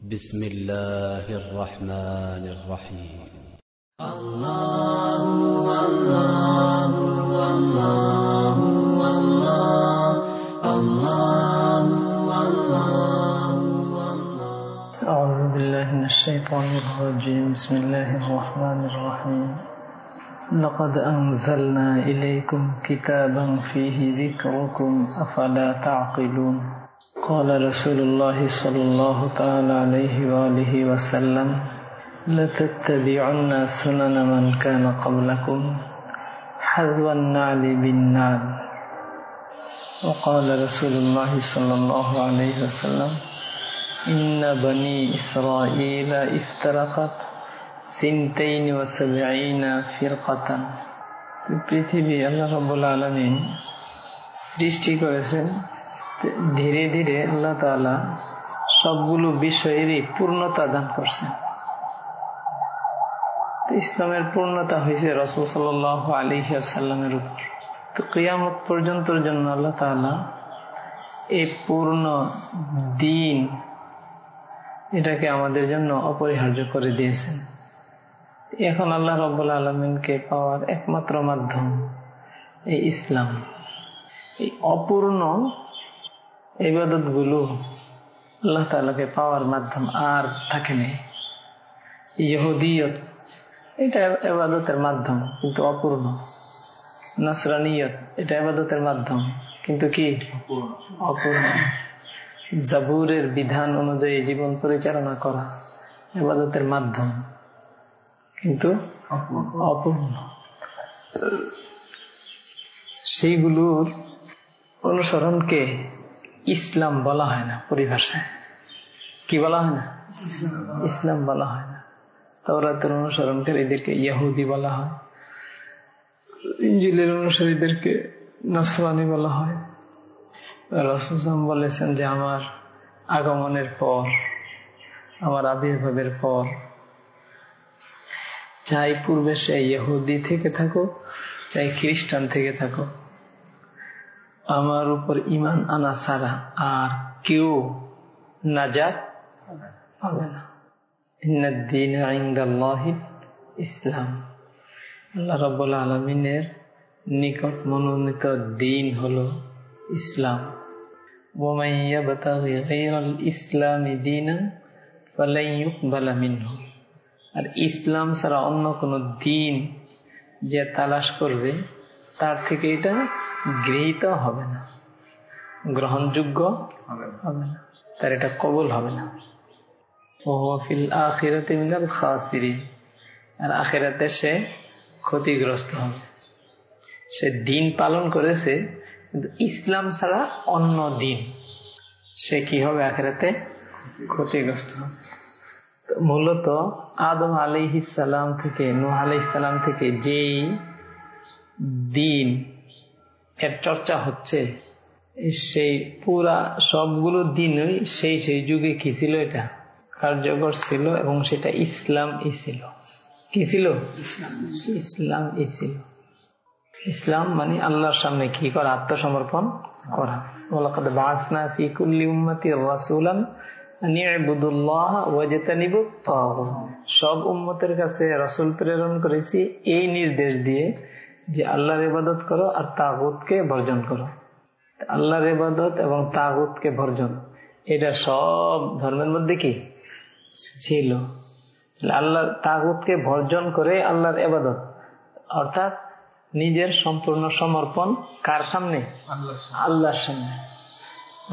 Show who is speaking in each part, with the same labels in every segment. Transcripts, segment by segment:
Speaker 1: بسم الله الرحمن الرحيم.
Speaker 2: أعوذ بالله من الشيطان الرجيم. بسم الله الرحمن الرحيم. لقد أنزلنا إليكم كتابا فيه ذكركم أفلا تعقلون؟ قال رسول الله صلى الله تعالى عليه وآله وسلم لتتبعن سنن من كان قبلكم حذو النعل بالنعل وقال رسول الله صلى الله عليه وسلم إن بني إسرائيل افترقت سنتين وسبعين فرقة পৃথিবী আল্লাহ রব্বুল আলমিন সৃষ্টি করেছেন ধীরে ধীরে আল্লাহ তালা সবগুলো বিষয়েরই পূর্ণতা দান করছেন। ইসলামের পূর্ণতা হয়েছে রসুল সাল আলী সাল্লামের উপর। তো কিয়ামত পর্যন্তর জন্য আল্লাহ তালা এই পূর্ণ দিন এটাকে আমাদের জন্য অপরিহার্য করে দিয়েছেন। এখন আল্লাহ রব্বুল আলমিনকে পাওয়ার একমাত্র মাধ্যম এই ইসলাম। এই অপূর্ণ ইবাদতগুলো আল্লাহ তালাকে পাওয়ার মাধ্যম আর থাকে নেই ইহুদিয়ত, এটা এবাদতের মাধ্যম, কিন্তু অপূর্ণ। নাসরানিয়ত, এটা এবাদতের মাধ্যম, কিন্তু কি? অপূর্ণ। জাবুরের বিধান অনুযায়ী জীবন পরিচালনা করা এবাদতের মাধ্যম, কিন্তু অপূর্ণ। সেইগুলোর অনুসরণকে ইসলাম বলা হয় না পরিভাষায়। কি বলা হয় না? ইসলাম বলা হয় না। তাওরাতের অনুসরণকারীদেরকে ইয়াহুদি বলা হয়। ইঞ্জিলের অনুসারীদেরকে নাসরানি বলা হয়। রসুসাম বলেছেন যে, আমার আগমনের পর, আমার আবির্ভাবের পর চাই পূর্বে সে ইহুদি থেকে থাকো চাই খ্রিস্টান থেকে থাকো আমার উপর ইমান আনা ছাড়া আর কেউ নাজাত পাবে না। ইসলাম। আল্লাহ রব্বুল আলমিনের নিকট মনোনীত দিন হল ইসলাম। ইসলামী দিন আর ইসলাম ছাড়া অন্য কোন দিন যে তালাশ করবে, তার থেকে এটা গৃহীত হবে না। গ্রহণযোগ্য হবে না। তার এটা কবল হবে না। আখিরাতে মিনাল খাসিরিন। আর আখেরাতে সে ক্ষতিগ্রস্ত হবে। সে দিন পালন করেছে কিন্তু ইসলাম ছাড়া অন্য দিন সে কি হবে আখেরাতে? ক্ষতিগ্রস্ত হবে। মূলত আদম আলিহিসাল্লাম থেকে নুহ আলাইসাল্লাম থেকে যেই দিন এর চর্চা হচ্ছে সেই পুরা সবগুলো দিনই সেই সেই যুগে কি ছিল এটা? কার্যকর ছিল এবং সেটা ইসলাম ই ছিল। কি ছিল? ইসলাম ই ছিল। ইসলাম মানে আল্লাহর সামনে কি করা? আত্মসমর্পণ করা। সব উম্মতের কাছে রসুল প্রেরণ করেছি এই নির্দেশ দিয়ে। যে আল্লাহর ইবাদত করো আর তাগুতকে বর্জন করো। আল্লাহর ইবাদত এবং তাগুতকে বর্জন এটা সব ধর্মের মধ্যে কি? ছিল। আল্লাহ তাগুতকে বর্জন করে আল্লাহর এবাদত অর্থাৎ নিজের সম্পূর্ণ সমর্পণ কার সামনে? আল্লাহর সামনে।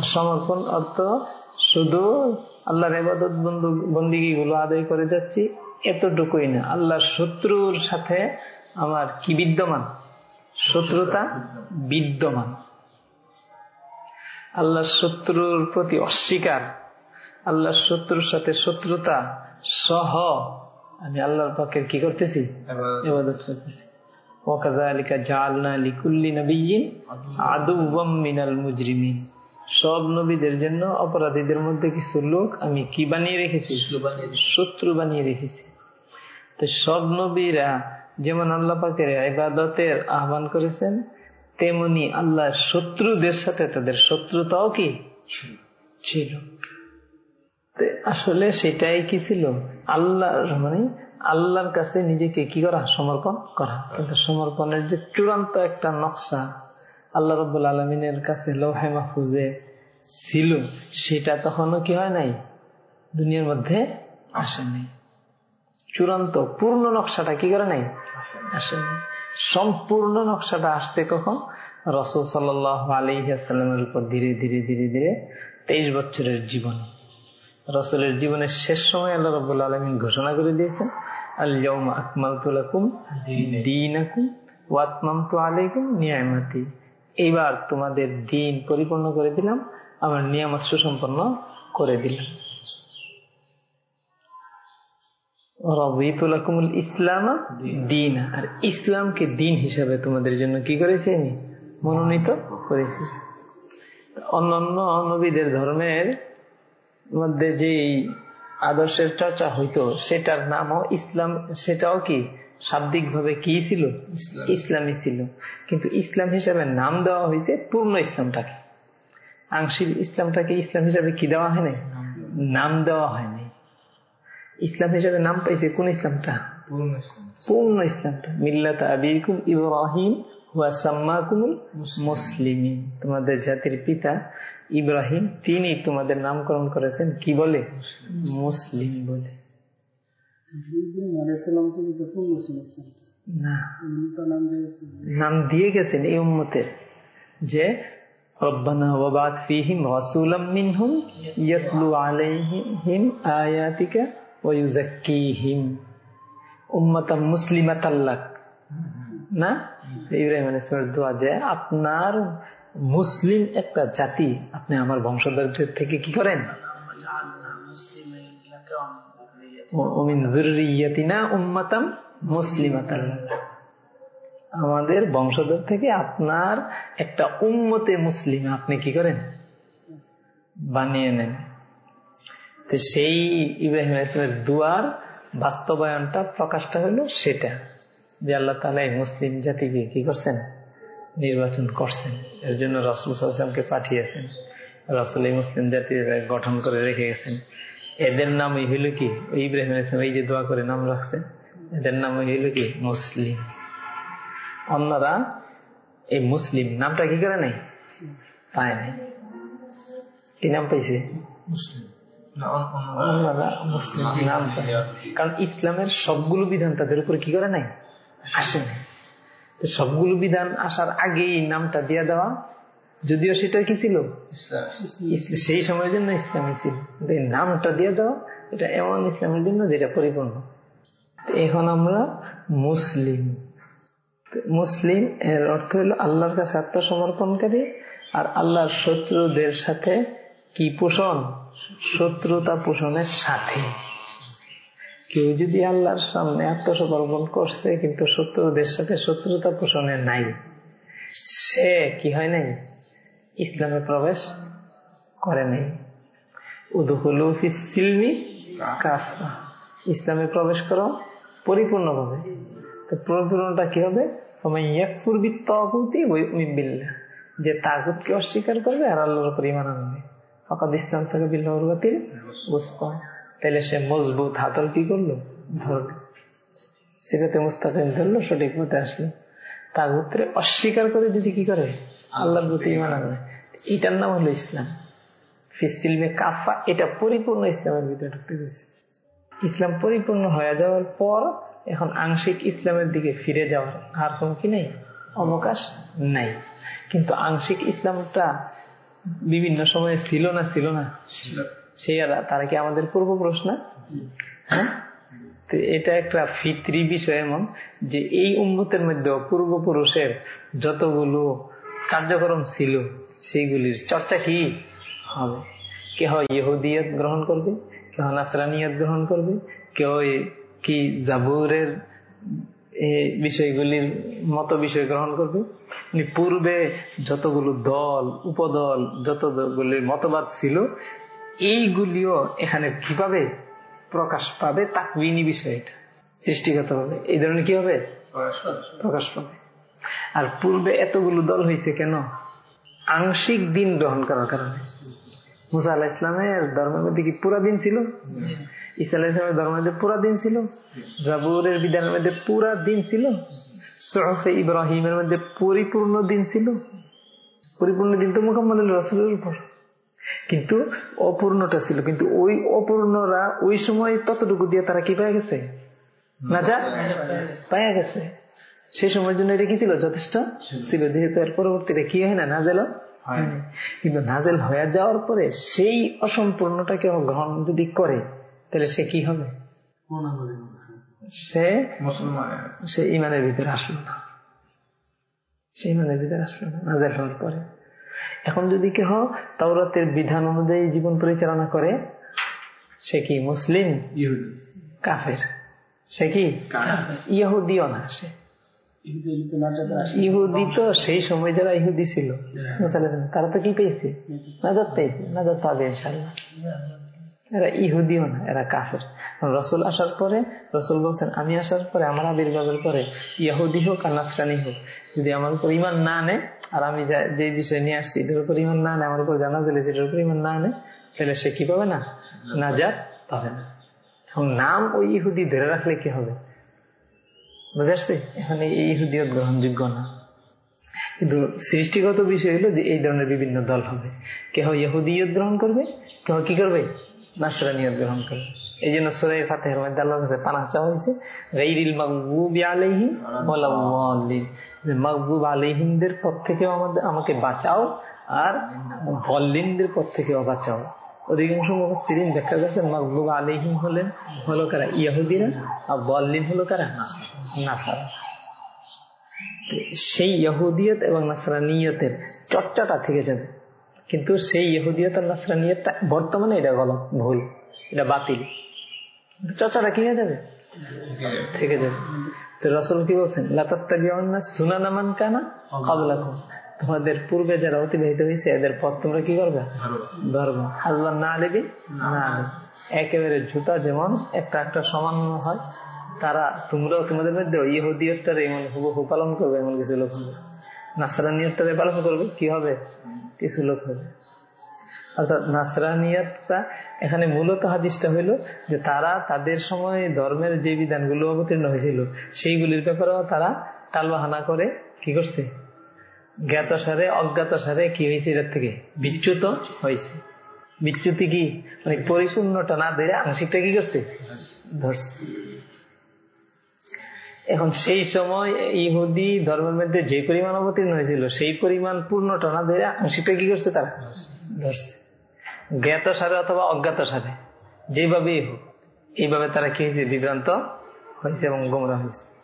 Speaker 2: সমর্পণ অর্থ শুধু আল্লাহর এবাদত বন্দিগি গুলো আদায় করে যাচ্ছি এতটুকুই না। আল্লাহর শত্রুর সাথে আমার কি বিদ্যমান? শত্রুতা বিদ্যমান। আল্লাহর শত্রুর প্রতি অস্বীকার আল্লাহর শত্রুর সাথে শত্রুতা সহ আমি আল্লাহর পক্ষের কি করতেছি? এবাদত করতেছি। সব নবীদের জন্য অপরাধীদের মধ্যে কিছু লোক আমি কি বানিয়ে রেখেছি। শত্রু বানিয়ে রেখেছি। তো সব নবীরা যেমন আল্লাহ পাকের ইবাদতের আহ্বান করেছেন, তেমনি আল্লাহ শত্রুদের সাথে তাদের শত্রুতাও কি? ছিল। আসলে সেটাই কি ছিল? আল্লাহ মানে আল্লাহর কাছে নিজেকে কি করা? সমর্পণ করা। কিন্তু সমর্পণের যে চূড়ান্ত একটা নকশা আল্লাহ রব আলমিনের কাছে লোহে মাহফুজে ছিল, সেটা তখনও কি হয় নাই? দুনিয়ার মধ্যে আসেনি চূড়ান্ত, পূর্ণ নকশাটা কি করে নাই? আসেনি। সম্পূর্ণ নকশাটা আসতে কখন? রসুল সাল আলিহাস্লামের উপর ধীরে ধীরে ধীরে ধীরে তেইশ বছরের জীবন। রসুলের জীবনের শেষ সময় আল্লাহ রবাহ আলমিন ঘোষণা করে দিয়েছেন আল্লাহ আকমাল তুলাকুম দিনাকুম। ওয়াতমাম তু আলাইকুম নিয়ামতি। এইবার তোমাদের দিন পরিপূর্ণ করে দিলাম আমার নিয়ামত সুসম্পন্ন করে দিলাম। ইসলাম দিন। আর ইসলামকে দিন হিসাবে তোমাদের জন্য কি করেছি আমি মনোনীত করেছি। অন্যান্য নবীদের ধর্মের মধ্যে যে আদর্শের চর্চা হইতো সেটার নামও ইসলাম সেটাও কি শাব্দিক ভাবে কি ছিল? ইসলামই ছিল। কিন্তু ইসলাম হিসাবে নাম দেওয়া হয়েছে পূর্ণ ইসলামটাকে। আংশিক ইসলামটাকে ইসলাম হিসাবে কি দেওয়া হয় হয়নি নাম দেওয়া। হয়নি ইসলাম হিসাবে নাম পাইছে কোন ইসলামটা পূর্ণ ইসলামটা মিল্লাত আবিকুম ইব্রাহিম মুসলিমিন তোমাদের জাতির পিতা ইব্রাহিম তিনি তোমাদের নামকরণ করেছেন কি বলে মুসলিম বলে না নাম দিয়ে গেছেন এই উম্মতের যে ربنا وبعث فيهم رسولا منهم يتلو عليهم آياتك মানে আপনার মুসলিম একটা জাতি, আপনি আমার বংশধর থেকে কি করেন? উম্মাতাম মুসলিমাতাল্লাক আমাদের বংশধর থেকে আপনার একটা উন্মতে মুসলিম, আপনি কি করেন? বানিয়ে নেন। তো সেই ইব্রাহিম আলাইসলামের দুয়ার বাস্তবায়নটা প্রকাশটা হলো সেটা, যে আল্লাহ তালা এই মুসলিম জাতিকে কি করছেন? নির্বাচন করছেন। এর জন্য রসুল সাল্লামকে পাঠিয়েছেন। রসুল এই মুসলিম জাতি গঠন করে রেখে গেছেন। এদের নামই হইল কি? ইব্রাহিম ইসলাম এই যে দোয়া করে নাম রাখছেন, এদের নামই হইল কি? মুসলিম। অন্যরা এই মুসলিম নামটা কি করে নাই? পায় নাই। কি নাম পাইছে? মুসলিম। নাম কারণ ইসলামের সবগুলো বিধান তাদের উপরে কি করে নাই? আসে নাই। সবগুলো বিধান আসার আগেই নামটা দিয়ে দেওয়া যদিও সেটা কি ছিল? সেই সময়ের জন্য ইসলামী ছিল। কিন্তু এই নামটা দিয়ে দেওয়া এটা এমন ইসলামের জন্য যেটা পরিপূর্ণ। এখন আমরা মুসলিম। মুসলিম এর অর্থ হলো আল্লাহর কাছে আত্মসমর্পণকারী আর আল্লাহর শত্রুদের সাথে কি পোষণ? শত্রুতা পোষণের সাথে। কেউ যদি আল্লাহর সামনে আত্মসমর্পণ করছে, কিন্তু শত্রুদের সাথে শত্রুতা পোষণে নাই, সে কি হয় নাই? ইসলামে প্রবেশ করে নাই। ইসলামে প্রবেশ করো পরিপূর্ণভাবে। তো পরিপূর্ণটা কি হবে? যে তাগুতকে অস্বীকার করবে আর আল্লাহর উপর ইমান আনবে। হকাত ইসলাম সাকে বিল্লাহরবাতির বুঝতাম তাহলে সে মজবুত হাতল কি করল? ধরলো। সেটাতে মুস্তাকিম ধরলো, সঠিক মতে আসলো। তাগুত্রে অস্বীকার করে যদি কি করে? আল্লাহর প্রতি ইমান আনবে এটার নাম হলো ইসলাম। ফিসিলমে কাফা এটা পরিপূর্ণ ইসলামের ভিতরে ঢুকতে গেছে ইসলাম পরিপূর্ণ হয়ে যাওয়ার পর এখন আংশিক ইসলামের দিকে ফিরে যাওয়ার আর কোন কি নেই? অবকাশ নাই। কিন্তু আংশিক ইসলামটা বিভিন্ন সময়ে ছিল না ছিল না। সেই তারা কি আমাদের পূর্ব প্রশ্ন হ্যাঁ? এটা একটা ফিত্রি বিষয় এমন যে এই উন্মতের মধ্যে পূর্বপুরুষের যতগুলো কার্যক্রম ছিল সেইগুলির চর্চা কি হবে? কেহ ইহুদিয়ত গ্রহণ করবে কেহ নাসরানিয়ত গ্রহণ করবে কেউ কি জাবুরের বিষয়গুলির মতো বিষয় গ্রহণ করবে। পূর্বে যতগুলো দল উপদল যতগুলির মতবাদ ছিল এইগুলিও এখানে কীভাবে প্রকাশ পাবে তাকবিনী বিষয় এটা সৃষ্টিগত ভাবে এই ধরনের কি হবে? প্রকাশ পাবে। আর পূর্বে এতগুলো দল হয়েছে কেন? আংশিক দিন গ্রহণ করার কারণে। মুসা আল্লাহ ইসলামের ধর্মের মধ্যে কি পুরা দিন ছিল? ইসা আল্লাহ ইসলামের ধর্মের মধ্যে পুরা দিন ছিল? জাবুরের বিধানের মধ্যে পুরা দিন ছিল? সহফে ইব্রাহিমের মধ্যে পরিপূর্ণ দিন ছিল? পরিপূর্ণ দিন তো মোহাম্মদ রসুলের উপর। কিন্তু অপূর্ণটা ছিল। কিন্তু ওই অপূর্ণরা ওই সময় ততটুকু দিয়ে তারা কি পেয়ে গেছে? না যা পাওয়া গেছে। সেই সময়ের জন্য এটা কি ছিল? যথেষ্ট ছিল। যেহেতু এর পরবর্তীটা কি হয় না? না নাজেল হয়নি কিন্তু নাজেল হয়ে যাওয়ার পরে সেই অসম্পূর্ণটাকে গ্রহণ যদি করে তাহলে সে কি হবে? সে মুসলমান সে ইমানের ভিতরে আসলো না। সে ইমানের ভিতরে আসলো না নাজেল হওয়ার পরে। এখন যদি কেহ তাওরাতের বিধান অনুযায়ী জীবন পরিচালনা করে সে কি মুসলিম? কাফের। সে কি? ইহুদিও না সে। ইহুদি তো সেই সময় যারা ইহুদি ছিল। তারা তো কি পেয়েছে? নাজাদ পেয়েছে। নাজাদ পাবে ইনশাল্লাহ এরা ইহুদিও না এরা কাফের। রসুল আসার পরে রসুল বলছেন আমি আসার পরে আমার আবির্ভাবের পরে ইহুদি হোক আর নাসরানি হোক। যদি আমার উপর ইমান না আনে আর আমি যে বিষয় নিয়ে আসছি এটার উপর ইমান না আনে আমার উপর জানা দিলে যেটার উপর ইমান না আনে তাহলে সে কি পাবে না? নাজাদ পাবে না। এখন নাম ওই ইহুদি ধরে রাখলে কি হবে? বুঝে আসছে? এখানে এই ইহুদিয়ত গ্রহণযোগ্য না। কিন্তু সৃষ্টিগত বিষয় হলো যে এই ধরনের বিভিন্ন দল হবে। কেহ ইহুদিয়ত গ্রহণ করবে, কেহ কি করবে? নাসরানিয়ত গ্রহণ করবে। এই জন্য সুরাই ফাতেহের মধ্যে আল্লাহ কাছে পানা চাওয়া হয়েছে, গাইরিল মাকবুবি আলাইহি ওয়ালাল্লালিন মাকবুব আলাইহিমদের পথ থেকেও আমাদের আমাকে বাঁচাও, আর ভল্লিনদের পথ থেকেও বাঁচাও। অধিকাংশ মুফাসসিরিন ব্যাখ্যা করেছেন মাকবুব আলাইহিম হলেন, হলো কারা? ইহুদিরা আর বল্লিন হলো কারা? নাসারা। সেই ইহুদিয়ত এবং নাসরানিয়তের চর্চাটা থেকে যাবে। কিন্তু সেই ইহুদিয়ত আর নাসরানিয়তটা বর্তমানে এটা গলত, ভুল, এটা বাতিল। চর্চাটা কি হয়ে যাবে? থেকে যাবে। তো রসুল কি বলছেন? লাতাত্তাবিউন্না সুনানামান কানা ক্বাবলাকুম তোমাদের পূর্বে যারা অতিবাহিত হয়েছে এদের পথ তোমরা কি করবে? ধর্ম হাজবান না আলিবি না একেবারে জুতা যেমন একটা একটা সমান হয়। তারা তোমরাও তোমাদের মধ্যে ইহুদিয়তটার এমন হুবহু পালন করবে এমন কিছু লোক হবে। নাসরানিয়তটারে পালন করবে কি হবে? কিছু লোক হবে। অর্থাৎ নাসরানিয়তটা এখানে মূলত হাদিসটা হইল যে তারা তাদের সময় ধর্মের যে বিধানগুলো অবতীর্ণ হয়েছিল সেইগুলির ব্যাপারেও তারা টালবাহানা করে কি করছে? জ্ঞাত সারে অজ্ঞাত সারে কি হয়েছে এটার থেকে? বিচ্যুত হয়েছে। বিচ্যুতি কি? মানে পরিপূর্ণটা না ধরে আংশিকটা কি করছে? ধরছে। এখন সেই সময় ইহুদি ধর্মের মধ্যে যে পরিমাণ অবতীর্ণ হয়েছিল, সেই পরিমাণ পূর্ণটা না ধরে আংশিকটা কি করছে তারা? ধরছে। জ্ঞাত সারে অথবা অজ্ঞাত সারে যেভাবেই হোক, এইভাবে তারা কি হয়েছে? বিভ্রান্ত হয়েছে এবং গোমরা হয়েছে।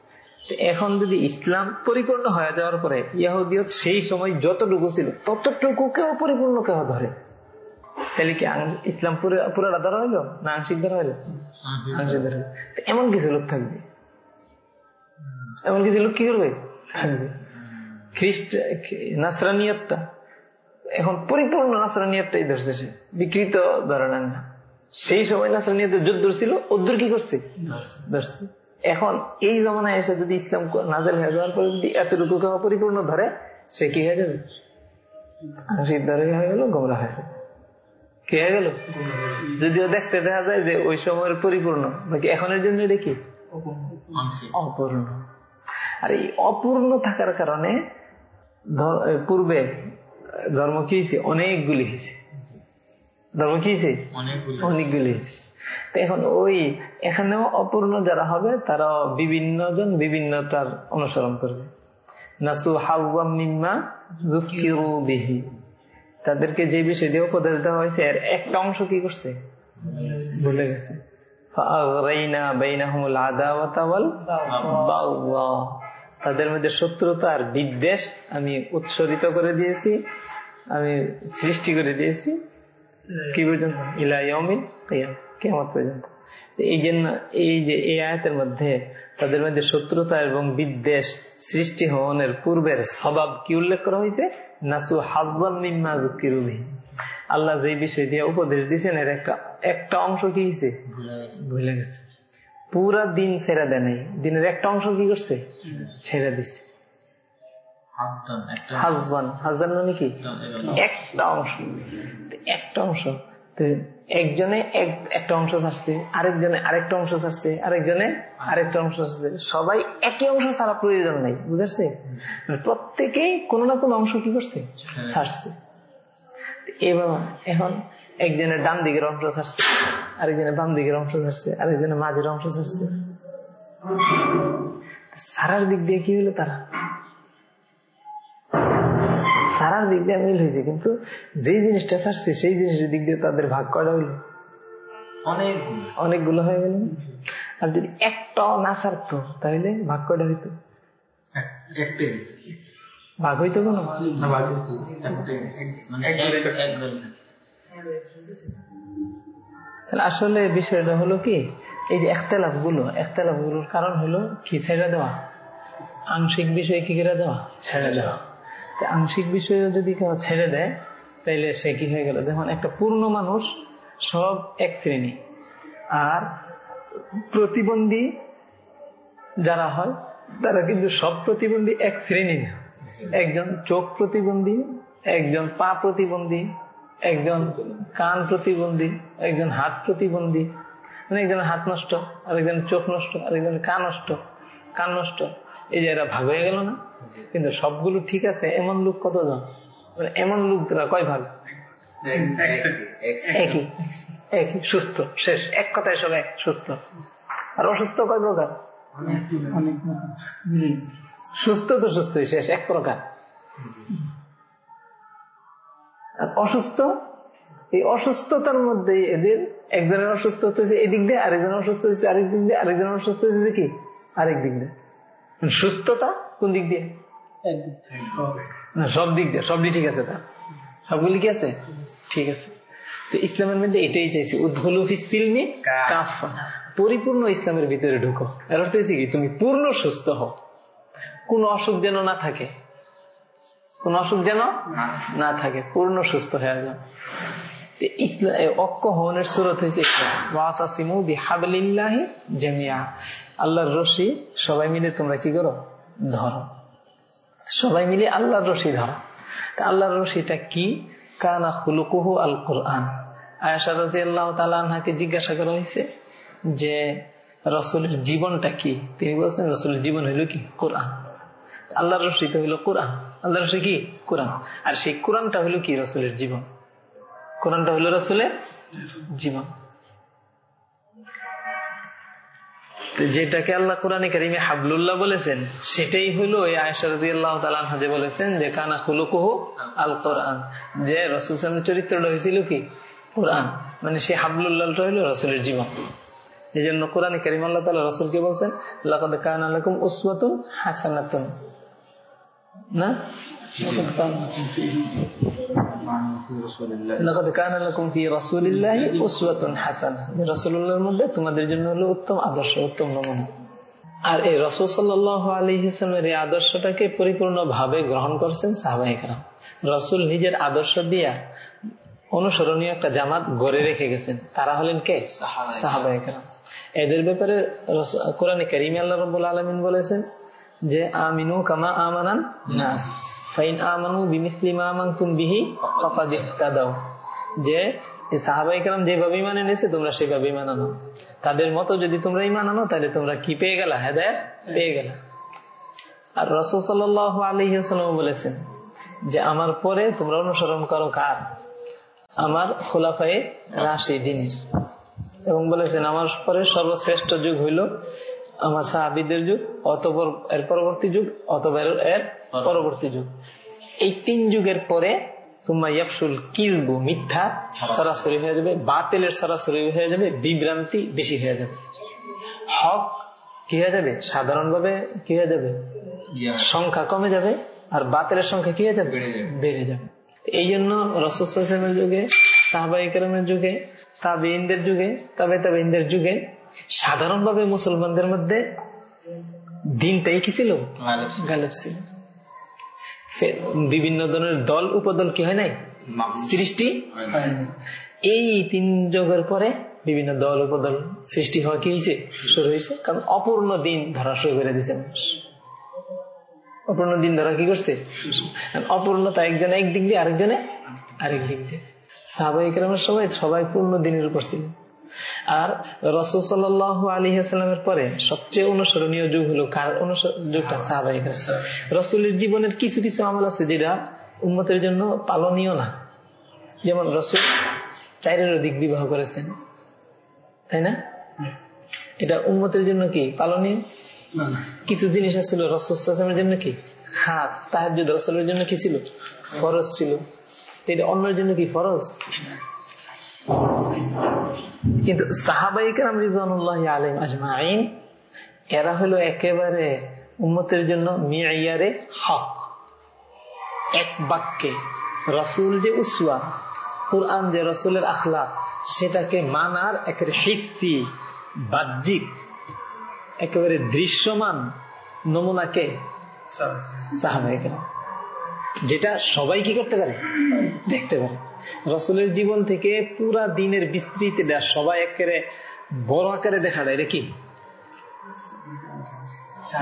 Speaker 2: এখন যদি ইসলাম পরিপূর্ণ হয়ে যাওয়ার পরে ইয়াহুদিয়ত সেই সময় যতটুকু ছিল ততটুকু কেউ পরিপূর্ণ কেউ ধরে? তাহলে কি ইসলাম পুরোটা ধরা হইল না আংশিক ধরা হইল? আংশিক ধরা হইল। এমন কিছু লোক থাকবে। এমন কিছু লোক কি করবে? থাকবে। খ্রিস্ট নাসরানিয়তটা। এখন পরিপূর্ণ নাসরানিয়তটাই ধরছে সে। বিকৃত ধরনের না। সেই সময় নাসরানিয়তের যুদ্ধ ছিল ওদ্দুর কি করছে? ধরছে। এখন এই জমানায় এসে যদি ইসলাম নাজেল হয়ে যাওয়ার পরে যদি এতটুকু কেউ পরিপূর্ণ ধরে সে কি হয়ে যাবে? আংশিক ধরে হয়ে গেল গোমরা হয়ে যাবে কি হয়ে গেল? যদিও দেখতে দেখা যায় যে ওই সময়ের পরিপূর্ণ বাকি এখনের জন্য এটা কি? অপূর্ণ। আর এই অপূর্ণ থাকার কারণে পূর্বে ধর্ম কি হয়েছে? অনেকগুলি হয়েছে। ধর্ম কি হয়েছে? অনেকগুলি হয়েছে। এখন ওই এখানেও অপূর্ণ যারা হবে তারা বিভিন্ন জন বিভিন্নতার অনুসরণ করবে। নাসু হাজা বিহি। তাদেরকে যে বিষয় দিয়ে উপদেশ দেওয়া হয়েছে, এর একটা অংশ কি করছে? ভুলে গেছে। তাদের মধ্যে শত্রুতা আর বিদ্বেষ আমি উৎসরিত করে দিয়েছি, আমি সৃষ্টি করে দিয়েছি। কি পর্যন্ত? ইলাইমিন কেমন পর্যন্ত এই জন্য এই যে এই আয়াতের মধ্যে তাদের মধ্যে শত্রুতা এবং বিদ্বেষ সৃষ্টি হওয়ার পূর্বের স্বভাব কি উল্লেখ করা হয়েছে? নাসু হাজবান মিম্মা জুকিরুবি আল্লাহ যে বিষয় দিয়ে উপদেশ দিয়েছেন এর একটা একটা অংশ কি হয়েছে? ভুলে গেছে। পুরা দিন ছেড়ে দেয় নাই। দিনের একটা অংশ কি করছে? ছেড়ে দিছে। হাজান হাজান মানে কি? একটা অংশ। একটা অংশ। একজনে এক- একটা অংশ ছাড়ছে আরেকজনে আরেকটা অংশ ছাড়ছে আরেকজনে আরেকটা অংশ ছাড়ছে। সবাই একই অংশ ছাড়া প্রয়োজন নাই বুঝাচ্ছে প্রত্যেকেই কোনো না কোনো অংশ কি করছে? ছাড়ছে। এবার এখন একজনের ডান দিকের অংশ ছাড়ছে আরেকজনের বাম দিকের অংশ ছাড়ছে আরেকজনের মাঝের অংশ ছাড়ছে। সারার দিক দিয়ে কি হলো তারা? সারার দিক দিয়ে মিল হয়েছে কিন্তু যেই জিনিসটা ছাড়ছে সেই জিনিসের দিক দিয়ে তাদের ভাগ করা হইল
Speaker 3: অনেক
Speaker 2: অনেকগুলো হয়ে গেল। আর যদি একটাও না ছাড়তো তাহলে ভাগ করা হইতো। ভাগ হইতো কোনো?
Speaker 3: মানে
Speaker 2: তাহলে আসলে বিষয়টা হলো কি এই যে একতলাফগুলো একতলাফগুলোর কারণ হলো কি ছেড়ে দেওয়া? আংশিক বিষয় কি করে দেওয়া? ছেড়ে দেওয়া। আংশিক বিষয় যদি কেউ ছেড়ে দেয়, তাইলে সে কি হয়ে গেল? দেখুন, একটা পূর্ণ মানুষ সব এক শ্রেণি। আর প্রতিবন্ধী যারা হয়, তারা কিন্তু সব প্রতিবন্ধী এক শ্রেণি না। একজন চোখ প্রতিবন্ধী, একজন পা প্রতিবন্ধী, একজন কান প্রতিবন্ধী, একজন হাত প্রতিবন্ধী মানে একজন হাত নষ্ট আরেকজনের চোখ নষ্ট আরেকজনের কান নষ্ট কান নষ্ট। এই যে এরা ভাগ হয়ে গেল না? কিন্তু সবগুলো ঠিক আছে এমন লোক কতজন? মানে এমন লোকরা কয় ভাগ? একই। একই। সুস্থ শেষ। এক কথায় সবাই সুস্থ। আর অসুস্থ কয় প্রকার? সুস্থ তো সুস্থই শেষ। এক প্রকার। আর অসুস্থ? এই অসুস্থতার মধ্যে এদের একজনের অসুস্থ হতেছে এদিক দিয়ে আরেকজনের অসুস্থ হয়েছে আরেক দিক দিয়ে আরেকজনের অসুস্থ হয়েছে কি? আরেক দিক দিয়ে। সুস্থতা কোন দিক দিয়ে? না সব দিক দিয়ে সবই ঠিক আছে তার সবগুলি কি আছে? ঠিক আছে। তো ইসলামের মধ্যে এটাই চাইছি উদ্ভুল ফিসিলমি কাফা। পরিপূর্ণ ইসলামের ভিতরে ঢুকো। এর অর্থ হচ্ছে কি? তুমি পূর্ণ সুস্থ হও। কোন অসুখ যেন না থাকে। কোন অসুখ যেন না থাকে। পূর্ণ সুস্থ হয়ে তো এ ঐক্য হওয়ার সুরত হয়েছে ওয়াতাসিমু বিহাবলিল্লাহি জামিয়া আল্লাহর রশি সবাই মিলে তোমরা কি করো? ধরো। সবাই মিলে আল্লাহর রশি ধরো। আল্লাহর রশিটা কি? কানা খুলুকুহু আল কোরআন আয়াশা রাজি আল্লাহ তালাহাকে জিজ্ঞাসা করা হয়েছে যে, রসুলের জীবনটা কি? তিনি বলছেন, রসুলের জীবন হইল কি? কোরআন। আল্লাহর রশি তো হইল কোরআন। আল্লাহর রশি কি? কোরআন। আর সেই কোরআনটা হইল কি? রসুলের জীবন। কোরআনটা হইল রসুলের জীবন। যেটাকে আল্লাহ কোরআনে কারিমে হাবলুল্লাহ বলেছেন, সেটাই হলো এই আয়সা রাজি আল্লাহ তালানহা যে বলেছেন যে, কানা খুলুকুহু আল কোরআন যে রসুল চরিত্রটা হয়েছিল কি? কোরআন। মানে সেই হাবলুল্লাহটা হইল রসুলের জীবন। এই জন্য কোরআন করিম আল্লাহ তালা রসুলকে বলছেন কান আলাকুম উসওয়াতুন হাসানাতুন। না? মধ্যে তোমাদের জন্য হলো উত্তম আদর্শ উত্তম নমুনা। আর এই রসুল সাল্লাল্লাহু আলাইহি সাল্লামের এই আদর্শটাকে গ্রহণ করছেন রসুল নিজের আদর্শ দিয়া অনুসরণীয় একটা জামাত গড়ে রেখে গেছেন। তারা হলেন কে? সাহাবায়ে কেরাম এদের ব্যাপারে কোরআনে কারিমে আল্লাহ রাব্বুল আলামিন বলেছেন যে আমিনু কামা আমানান নাস। ফাইন আমানু বিমিসলি মা আমানতুম বিহি ফাকাদ ইহতাদাও যে সাহাবাই কালাম যেভাবে ইমান এনেছে, তোমরা সেভাবে ইমান আনো। তাদের মতো যদি তোমরা ইমান আনো, তাহলে তোমরা কি পেয়ে গেলা? হেদায়ত পেয়ে গেলা। আর রসুল সাল্লাহ আলহিহাস্লাম বলেছেন যে, আমার পরে তোমরা অনুসরণ করো কার? আমার খোলাফায়ে রাশি জিনিস এবং বলেছেন, আমার পরে সর্বশ্রেষ্ঠ যুগ হইল আমার সাহাবিদের যুগ, অতপর এর পরবর্তী যুগ, অতপর এর পরবর্তী যুগ। এই তিন যুগের পরে তোমার ইয়াফসুল কিলবু মিথ্যা সরাসরি হয়ে যাবে। বাতিলের সরাসরি হয়ে যাবে বিভ্রান্তি বেশি হয়ে যাবে। হক কি হয়ে যাবে? সাধারণভাবে কি হয়ে যাবে? সংখ্যা কমে যাবে আর বাতিলের সংখ্যা কি হয়ে যাবে?
Speaker 3: বেড়ে যাবে।
Speaker 2: এই জন্য রসুসের যুগে সাহবাই কেরামের যুগে তাবেইনদের যুগে তবে তাবেইনদের যুগে সাধারণভাবে মুসলমানদের মধ্যে দিনটাই কি ছিল? গালেব ছিল। বিভিন্ন ধরনের দল উপদল কি হয় নাই? সৃষ্টি এই তিন যুগের পরে বিভিন্ন দল উপদল সৃষ্টি হওয়া কি হয়েছে? শুরু হয়েছে। কারণ অপূর্ণ দিন ধরা শুরু করে দিয়েছে মানুষ। অপূর্ণ দিন ধরা কি করছে? অপূর্ণতা একজনে একদিক দিয়ে আরেকজনে আরেক দিক দিয়ে। সাহাবাই সময় সবাই পূর্ণ দিনের উপর ছিলেন আর রসুল সাল আলী আসলামের পরে সবচেয়ে অনুসরণীয় যুগ হলো কার অনুসরণ যুগটা? সাহাবাই রসুলের জীবনের কিছু কিছু আমল আছে যেটা উন্মতের জন্য পালনীয় না। যেমন রসুল চাইরের অধিক বিবাহ করেছেন। তাই না? এটা উন্মতের জন্য কি পালনীয়? কিছু জিনিস ছিল রসুলের জন্য কি খাস? তাহার যদি রসুলের জন্য কি ছিল? ফরজ ছিল। এটা অন্যের জন্য কি ফরজ? কিন্তু সাহাবাইকার রিজানুল্লাহ আলিম আজমাইন, এরা হলো একেবারে উম্মতের জন্য মিয়ারে হক। এক বাক্যে, রসুল যে উসুয়া কোরআন যে রসুলের আখলা সেটাকে মানার একেবারে হিসি, বাহ্যিক, একেবারে দৃশ্যমান নমুনাকে সাহাবাহিকেরা যেটা সবাই কি করতে পারে? দেখতে পারে। রসুলের জীবন থেকে পুরা দিনের বিস্তৃতিটা সবাই একেবারে বড় আকারে দেখা এটা কি?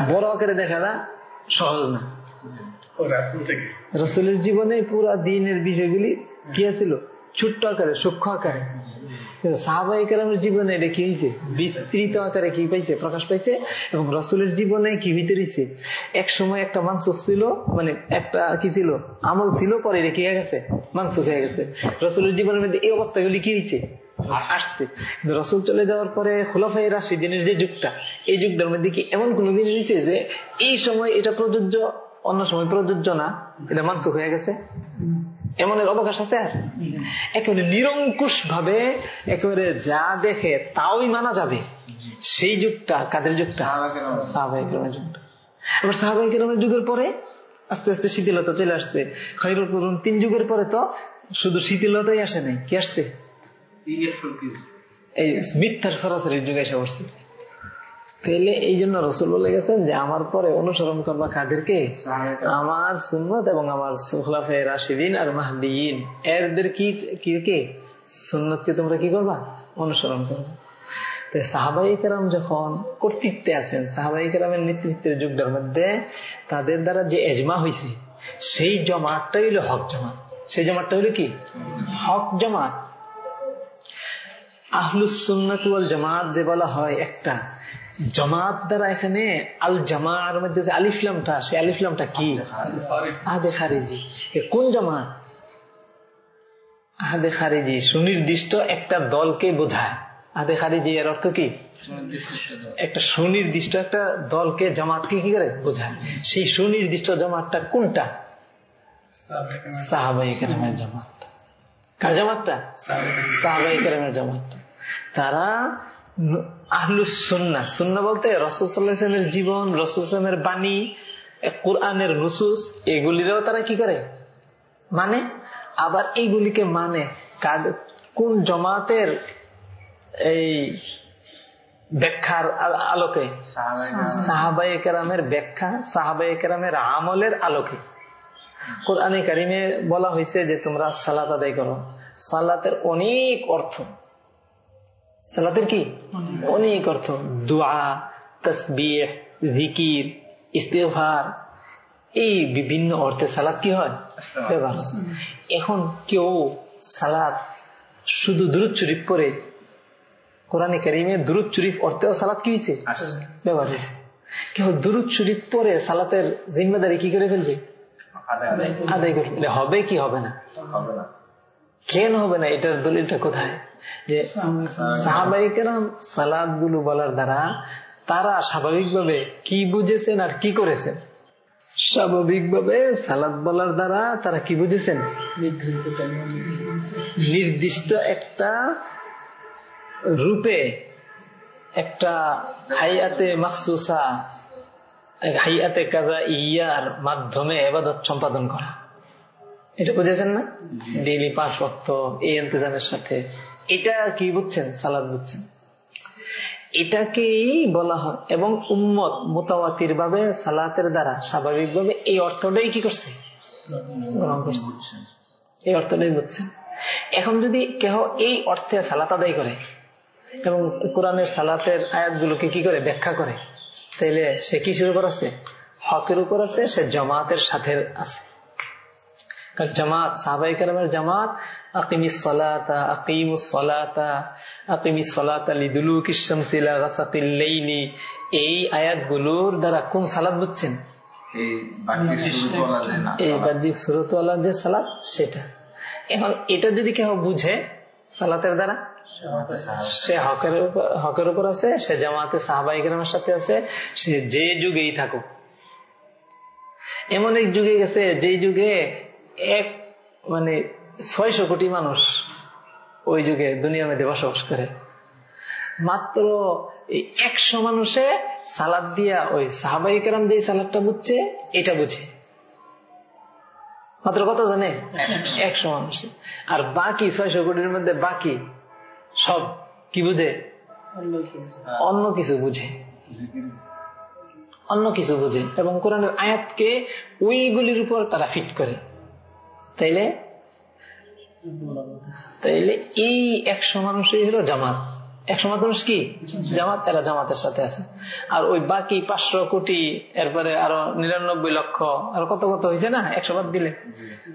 Speaker 2: বড় আকারে দেখাটা সহজ না। রসুলের জীবনে পুরা দিনের বিষয়গুলি কি ছিল ছোট্ট আকারে সূক্ষ্ম আকারে। কিন্তু জীবনে এটা কি হয়েছে বিস্তৃত আকারে কি পাইছে? প্রকাশ পাইছে এবং রসুলের জীবনে কি এক সময় একটা মানসুখ ছিল মানে একটা কি ছিল? আমল ছিল পরে এটা কি হয়ে গেছে? মানসুখ হয়ে গেছে। রসুলের জীবনের মধ্যে এই অবস্থাগুলি কি হয়েছে আসছে। রসুল চলে যাওয়ার পরে খোলাফাই রাশিদিনের যে যুগটা এই যুগটার মধ্যে কি এমন কোন দিন হয়েছে যে এই সময় এটা প্রযোজ্য অন্য সময় প্রযোজ্য না? এটা মানসুখ হয়ে গেছে? এমনের অবকাশ আছে আর? একেবারে নিরঙ্কুশ ভাবে একেবারে যা দেখে তাওই মানা যাবে। সেই যুগটা কাদের যুগটা? সাহাবাহিক যুগটা। এবার যুগের পরে আস্তে আস্তে শিথিলতা চলে আসছে। খৈরুল করুন তিন যুগের পরে তো শুধু শিথিলতাই আসে নাই। কি আসছে? এই মিথ্যার সরাসরি যুগে এসে পড়ছে। তাহলে এই জন্য রসুল বলে গেছেন যে আমার পরে অনুসরণ করবা কাদেরকে? আমার সুন্নত এবং আমার সুখলাফে রাশিদিন আর মাহদিন এরদের কি কি কে? সুন্নতকে তোমরা কি করবা? অনুসরণ করবা। তো সাহাবাই কেরাম যখন কর্তৃত্বে আছেন সাহাবাই কেরামের নেতৃত্বের যুগটার মধ্যে তাদের দ্বারা যে এজমা হয়েছে সেই জমাটটাই হলো হক জমাত। সেই জমাটটা হলো কি? হক জমাত। আহলুস সুন্নাত জামাত যে বলা হয় একটা জমাত দ্বারা এখানে আল জামার মধ্যে যে আলিফলামটা সে আলিফলামটা কি? আদে খারিজি। কোন জামাত? আদে খারিজি। সুনির্দিষ্ট একটা দলকে বোঝায়। আদে খারিজি এর অর্থ কি? একটা সুনির্দিষ্ট একটা দলকে জামাতকে কি করে? বোঝায়। সেই সুনির্দিষ্ট জামাতটা কোনটা? সাহাবাই কেরামের জামাত। কার জামাতটা? সাহাবাই কেরামের জামাতটা তারা আহলুস সুন্না সুন্না বলতে রসুলের জীবন রসুলের বাণী কোরআনের এগুলিরও তারা কি করে? মানে? আবার এইগুলিকে মানে কোন জমাতের এই ব্যাখ্যার আলোকে? সাহাবাই কেরামের ব্যাখ্যা সাহাবাই কেরামের আমলের আলোকে। কোরআনে কারিমে বলা হয়েছে যে তোমরা সালাত আদায় করো। সালাতের অনেক অর্থ। সালাতের কি? অনেক। অর্থ। দোয়া তসবিহ জিকির ইস্তেফার এই বিভিন্ন অর্থে সালাদ কি হয়? ব্যবহার এখন কেউ সালাদ শুধু দূরত শরীফ পরে কোরআনে কারিমে দুরুদ শরীফ অর্থেও সালাদ কি হয়েছে ব্যবহার হয়েছে কেউ দুরুদ শরীফ পরে সালাতের জিম্মেদারি কি করে ফেলবে? আদায় করবে। হবে কি হবে না। কেন হবে না? এটার দলিলটা কোথায়? যে সাহাবাহিকেরাম সালাদগুলো বলার দ্বারা তারা স্বাভাবিকভাবে কি বুঝেছেন আর কি করেছেন? স্বাভাবিকভাবে সালাদ বলার দ্বারা তারা কি বুঝেছেন? নির্দিষ্ট একটা রূপে একটা হাইয়াতে মাকসুসা হাইয়াতে কাজা ইয়ার মাধ্যমে এবাদত সম্পাদন করা। এটা বুঝেছেন না? ডেইলি পাঁচ রক্ত এই ইন্তজামের সাথে এটা কি বুঝছেন? সালাদ বুঝছেন? এটাকেই বলা হয়, এবং উম্মত মোতাবাতির ভাবে সালাতের দ্বারা স্বাভাবিকভাবে এই অর্থটাই কি করছে? গ্রহণ করছে। এই অর্থটাই বুঝছেন এখন যদি কেহ এই অর্থে সালাত আদায় করে, এবং কোরআনের সালাতের আয়াতগুলোকে কি করে ব্যাখ্যা করে, তাইলে সে কি শুরু করাচ্ছে হকের উপর আছে, সে জামাতের সাথে আছে। জামাত সাহাবাই কালামের জামাত আকিমিস সলাতা আকিমুস সলাতা আকিমিস সলাতা লিদুলুক ইশামসিলা গাসাকিল লাইলি। এই আয়াতগুলোর দ্বারা কোন সালাত বুঝছেন?
Speaker 3: এই বাহ্যিক
Speaker 2: এই সুরতওয়ালা যে সালাত সেটা। এখন এটা যদি কেউ বুঝে সালাতের দ্বারা সে হকের হকের উপর আছে সে জামাতে সাহাবাহিকের সাথে আছে সে যে যুগেই থাকুক। এমন এক যুগে গেছে যে যুগে এক মানে ছয়শো কোটি মানুষ ওই যুগে দুনিয়ার মধ্যে বসবাস করে। মাত্র এই একশো মানুষে সালাদ দিয়া ওই সাহাবাহিকেরাম যে সালাদটা বুঝছে এটা বুঝে। মাত্র কত জানে? একশো মানুষে। আর বাকি ছয়শো কোটির মধ্যে বাকি সব কি বুঝে। অন্য কিছু বুঝে। অন্য কিছু বুঝে। এবং কোরআনের আয়াতকে ওইগুলির উপর তারা ফিট করে। তাইলে? তাইলে এই একশো মানুষই হলো জামাত। একশো মানুষ কি? জামাত, এরা জামাতের সাথে আছে। আর ওই বাকি পাঁচশো কোটি, এরপরে আরও নিরানব্বই লক্ষ, আর কত কত হয়েছে না? একশো বাদ দিলে।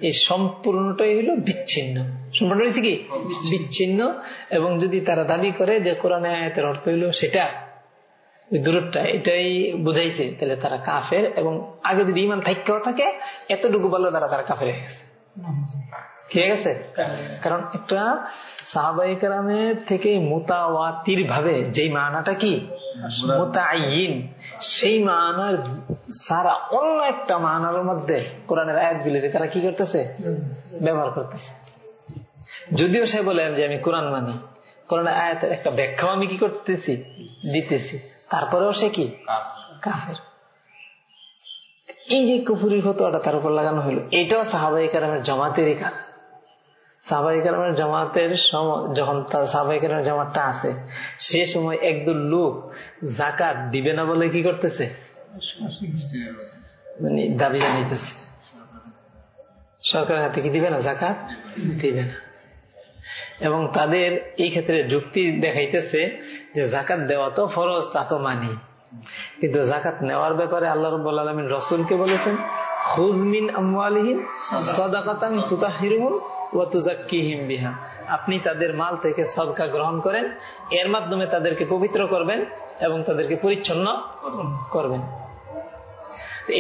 Speaker 2: এই সম্পূর্ণটাই হলো বিচ্ছিন্ন। সম্পূর্ণ হয়েছে কি? বিচ্ছিন্ন। এবং যদি তারা দাবি করে যে কোরআনে আয়াতের অর্থ হইল সেটা, ওই দূরটা এটাই বুঝাইছে, তাহলে তারা কাফের। এবং আগে যদি ইমান থাইকাও থাকে এতটুকু বললে তারা তারা কাফের হয়ে গেছে। কি হয়ে গেছে কারণ একটা সাহাবাইকার থেকে মোতাওয়াতির ভাবে যেই মানাটা কি? মোতাইন সেই মানার সারা অন্য একটা মানার মধ্যে কোরআনের আয়াতগুলি তারা কি করতেছে? ব্যবহার করতেছে। যদিও সে বলেন যে আমি কোরআন মানি। কোরআন আয়াতের একটা ব্যাখ্যাও আমি কি করতেছি? দিতেছি। তারপরেও সে কি? কাফের। এই যে কুফুরির ফতোয়াটা তার উপর লাগানো হলো এটাও সাহাবাই কারামের জমাতেরই কাজ। সাহাবাই কারামের জমাতের যখন তার সাহাবাই কারামের জমাতটা আছে, সে সময় একদল লোক জাকাত দিবে না বলে কি করতেছে? মানে দাবি জানাইতেছে। সরকারের হাতে কি দিবে না জাকাত? দিবে না। এবং তাদের এই ক্ষেত্রে যুক্তি দেখাইতেছে যে জাকাত দেওয়া তো ফরজ, তা তো মানি। কিন্তু জাকাত নেওয়ার ব্যাপারে আল্লাহ রব্বুল আলমিন রসুলকে বলেছেন হুজমিন সদাকাতান তুতাহিরুহুম ওয়া তুজাক্কিহিম বিহা। আপনি তাদের মাল থেকে সদকা গ্রহণ করেন, এর মাধ্যমে তাদেরকে পবিত্র করবেন এবং তাদেরকে পরিচ্ছন্ন করবেন।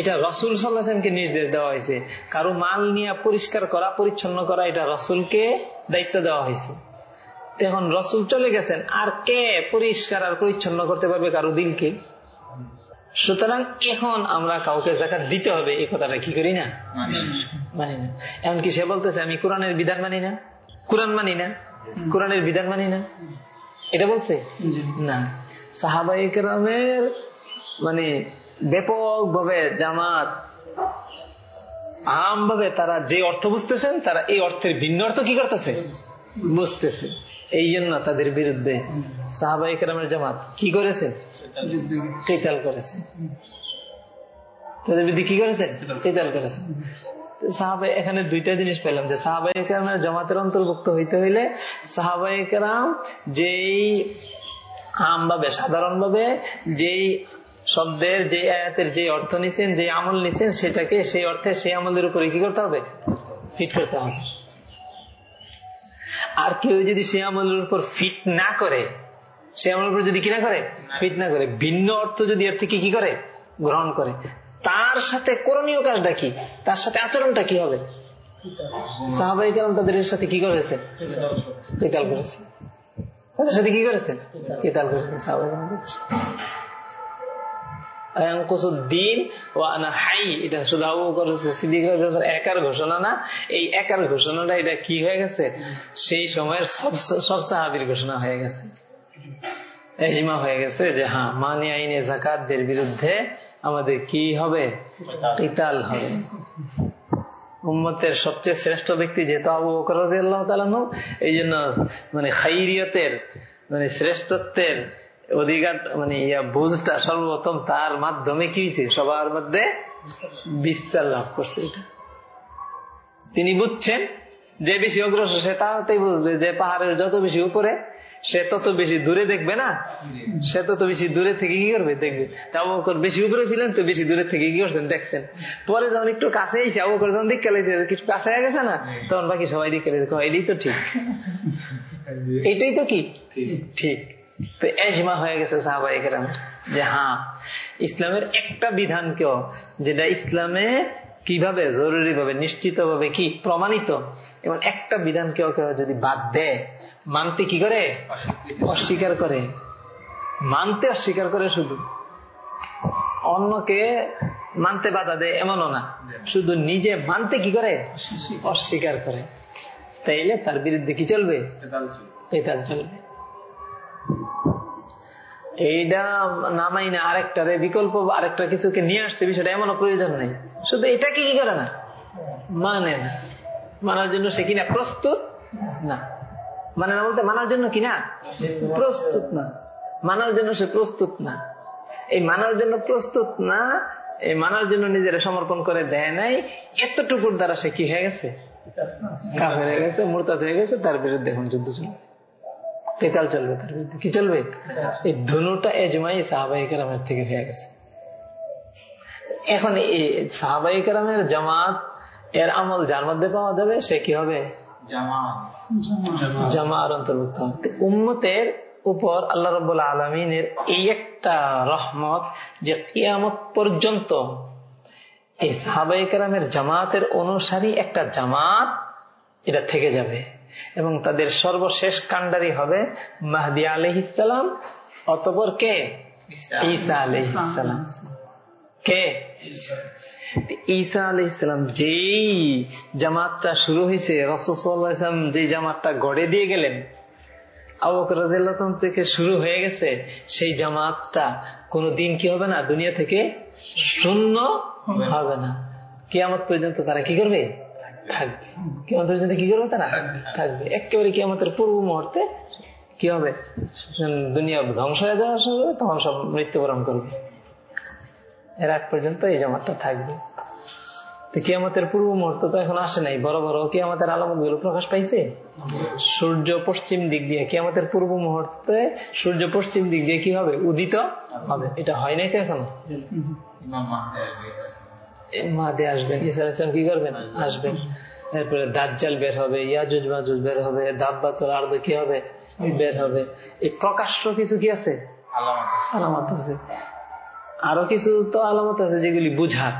Speaker 2: এটা রসুল সাল্লাহামকে নির্দেশ দেওয়া হয়েছে। কারও মাল নিয়ে পরিষ্কার করা, পরিচ্ছন্ন করা, এটা রসুলকে দায়িত্ব দেওয়া হয়েছে। এখন রসুল চলে গেছেন, আর কে পরিষ্কার আর পরিচ্ছন্ন করতে পারবে কারও দিলকে সুতরাং এখন আমরা কাউকে জাকাত দিতে হবে এই কথাটা কি করি না? মানি না। এমনকি সে বলতেছে আমি কোরআনের বিধান মানি না। কোরআন মানি না? কোরআনের বিধান মানি না? এটা বলছে? না। সাহাবাইকেরামের মানে ব্যাপক ভাবে জামাত আম ভাবে তারা যে অর্থ বুঝতেছেন তারা এই অর্থের ভিন্ন অর্থ কি করতেছে? বুঝতেছে। এই জন্য তাদের বিরুদ্ধে সাহাবাইকেরামের জামাত কি করেছে? কেতাল করেছে। তাদের বিরুদ্ধে কি করেছেন কেতাল করেছে। সাহাবাই এখানে দুইটা জিনিস পেলাম যে সাহাবাই কেরামের জামাতের অন্তর্ভুক্ত হইতে হইলে সাহাবাই কেরাম যেই যেই শব্দের যে আয়াতের যে অর্থ নিছেন যে আমল নিছেন সেটাকে সেই অর্থে সেই আমলের উপরে কি করতে হবে? ফিট করতে হবে। আর কেউ যদি সেই আমলের উপর ফিট না করে সে আমলের উপর যদি কি না করে? ফিট না করে। ভিন্ন অর্থ যদি এর থেকে কি করে? গ্রহণ করে। তার সাথে করণীয় কাজটা কি? তার সাথে আচরণটা কি হবে? সাহাবাই কারণ তাদের সাথে কি করেছে? কেতাল করেছে। তাদের সাথে কি করেছেন কেতাল করেছেন সাহাবাই এটা একার ঘোষণা না। এই একার ঘোষণাটা এটা কি হয়ে গেছে? সেই সময়ের সব সব সাহাবির ঘোষণা হয়ে গেছে। এজমা হয়ে গেছে যে হ্যাঁ মানি আইনে জাকাতদের বিরুদ্ধে আমাদের কি হবে? কিতাল হবে। উম্মতের সবচেয়ে শ্রেষ্ঠ ব্যক্তি যেহেতু আবু বকর আল্লাহ তালানু এই জন্য মানে খাইরিয়তের মানে শ্রেষ্ঠত্বের অধিকার মানে ইয়া বুঝটা সর্বপ্রথম তার মাধ্যমে কি হয়েছে? সবার মধ্যে বিস্তার লাভ করছে এটা। তিনি বুঝছেন যে বেশি অগ্রসর সে তাতেই বুঝবে যে পাহাড়ের যত বেশি উপরে সে তত বেশি দূরে দেখবে না? সে তত বেশি দূরে থেকে কি করবে দেখবে? তা আবু বেশি উপরে ছিলেন তো বেশি দূরে থেকে কি করছেন দেখছেন? পরে যখন একটু কাছে এসে যখন দিকে লাইছে কিছু কাছে গেছে না? তখন বাকি সবাই দিকে লাইছে এটাই তো ঠিক। এটাই তো কি? ঠিক। তো এজমা হয়ে গেছে সাহাবাই কেরামের যে হ্যাঁ ইসলামের একটা বিধান কেউ যেটা ইসলামে কীভাবে জরুরি ভাবে নিশ্চিত ভাবে কি প্রমাণিত এবং একটা বিধান কেউ কেউ যদি বাদ দেয় মানতে কি করে? অস্বীকার করে। মানতে অস্বীকার করে শুধু। অন্যকে মানতে বাধা দেয় এমনও না। শুধু নিজে মানতে কি করে? অস্বীকার করে। তাইলে তার বিরুদ্ধে কি চলবে? পেতাল চলবে। এইটা নামাই না আরেকটারে বিকল্প, আরেকটা কিছুকে নিয়ে আসতে বিষয়টা এমনও প্রয়োজন নেই। শুধু এটাকে কি করে না? মানে না। মানার জন্য সে কিনা প্রস্তুত? না। মানে না বলতে মানার জন্য কিনা প্রস্তুত না। মানার জন্য সে প্রস্তুত না। এই মানার জন্য প্রস্তুত না, এই মানার জন্য নিজের সমর্পণ করে দেয় নাই, এতটুকুর দ্বারা সে কি হয়ে গেছে? হয়ে গেছে, মোরতাদ হয়ে গেছে, তার বিরুদ্ধে এখন যুদ্ধ চলবে। পেতাল চলবে তার বিরুদ্ধে। কি চলবে? এই ধনুটা এজমাই থেকে হয়ে গেছে। এখন এই জামাত, এর আমল যার মধ্যে পাওয়া যাবে, সে কি হবে? জামার অন্তর্ভুক্ত। হবে উম্মতের উপর আল্লাহ আলমিনের এই একটা রহমত যে কিয়ামত পর্যন্ত এই জামাতের অনুসারী একটা জামাত এটা থেকে যাবে এবং তাদের সর্বশেষ কাণ্ডারি হবে মাহদি আলহিসাম অতপর কে? ঈসা আলহিসাম কে? ঈসা আলহিসাম যেই জামাতটা শুরু হয়েছে রসম যে জামাতটা গড়ে দিয়ে গেলেন আবকর থেকে শুরু হয়ে গেছে সেই জামাতটা কোনো দিন কি হবে না দুনিয়া থেকে শূন্য হবে না। কিয়ামত পর্যন্ত তারা কি করবে? থাকবে। কিয়ামত পর্যন্ত কি করবে তারা? থাকবে। একেবারে কিয়ামতের পূর্ব মুহূর্তে কি হবে? দুনিয়া ধ্বংস হয়ে যাওয়ার সময় তখন সব মৃত্যুবরণ করবে। এর আগ পর্যন্ত এই জামাতটা থাকবে। তো কিয়ামতের পূর্ব মুহূর্ত তো এখন আসে নাই। বড় বড় কিয়ামতের আলামতগুলো প্রকাশ পাইছে? সূর্য পশ্চিম দিক দিয়ে কিয়ামতের পূর্ব মুহূর্তে সূর্য পশ্চিম দিক দিয়ে কি হবে? উদিত হবে। এটা হয় নাই তো এখনও? মাদে আসবেন ইসা ইসলাম কি করবেন? আসবেন। এরপরে দাজ্জাল বের হবে, ইয়াজুজ মাজুজ বের হবে, দাব্বাতুল আর্দ কি হবে? বের হবে। এই প্রকাশ্য কিছু কি আছে? আলামত আছে। আরও কিছু তো আলামত আছে যেগুলি বুঝার।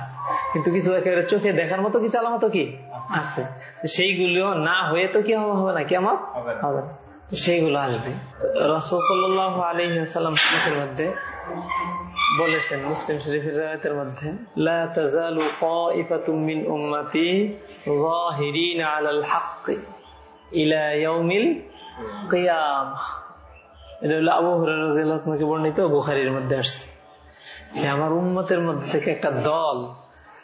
Speaker 2: কিন্তু কিছু একেবারে চোখে দেখার মতো কিছু আলামত কি? আছে। সেইগুলো না হয়ে তো কি হবে না? কি আমার? হবে সেইগুলো আসবে। আলহিহাল্লাম মধ্যে বলেছেন মুসলিম শরীফের মধ্যে বর্ণিত? বুখারীর মধ্যে আসছে। যে আমার উন্মতের মধ্যে থেকে একটা দল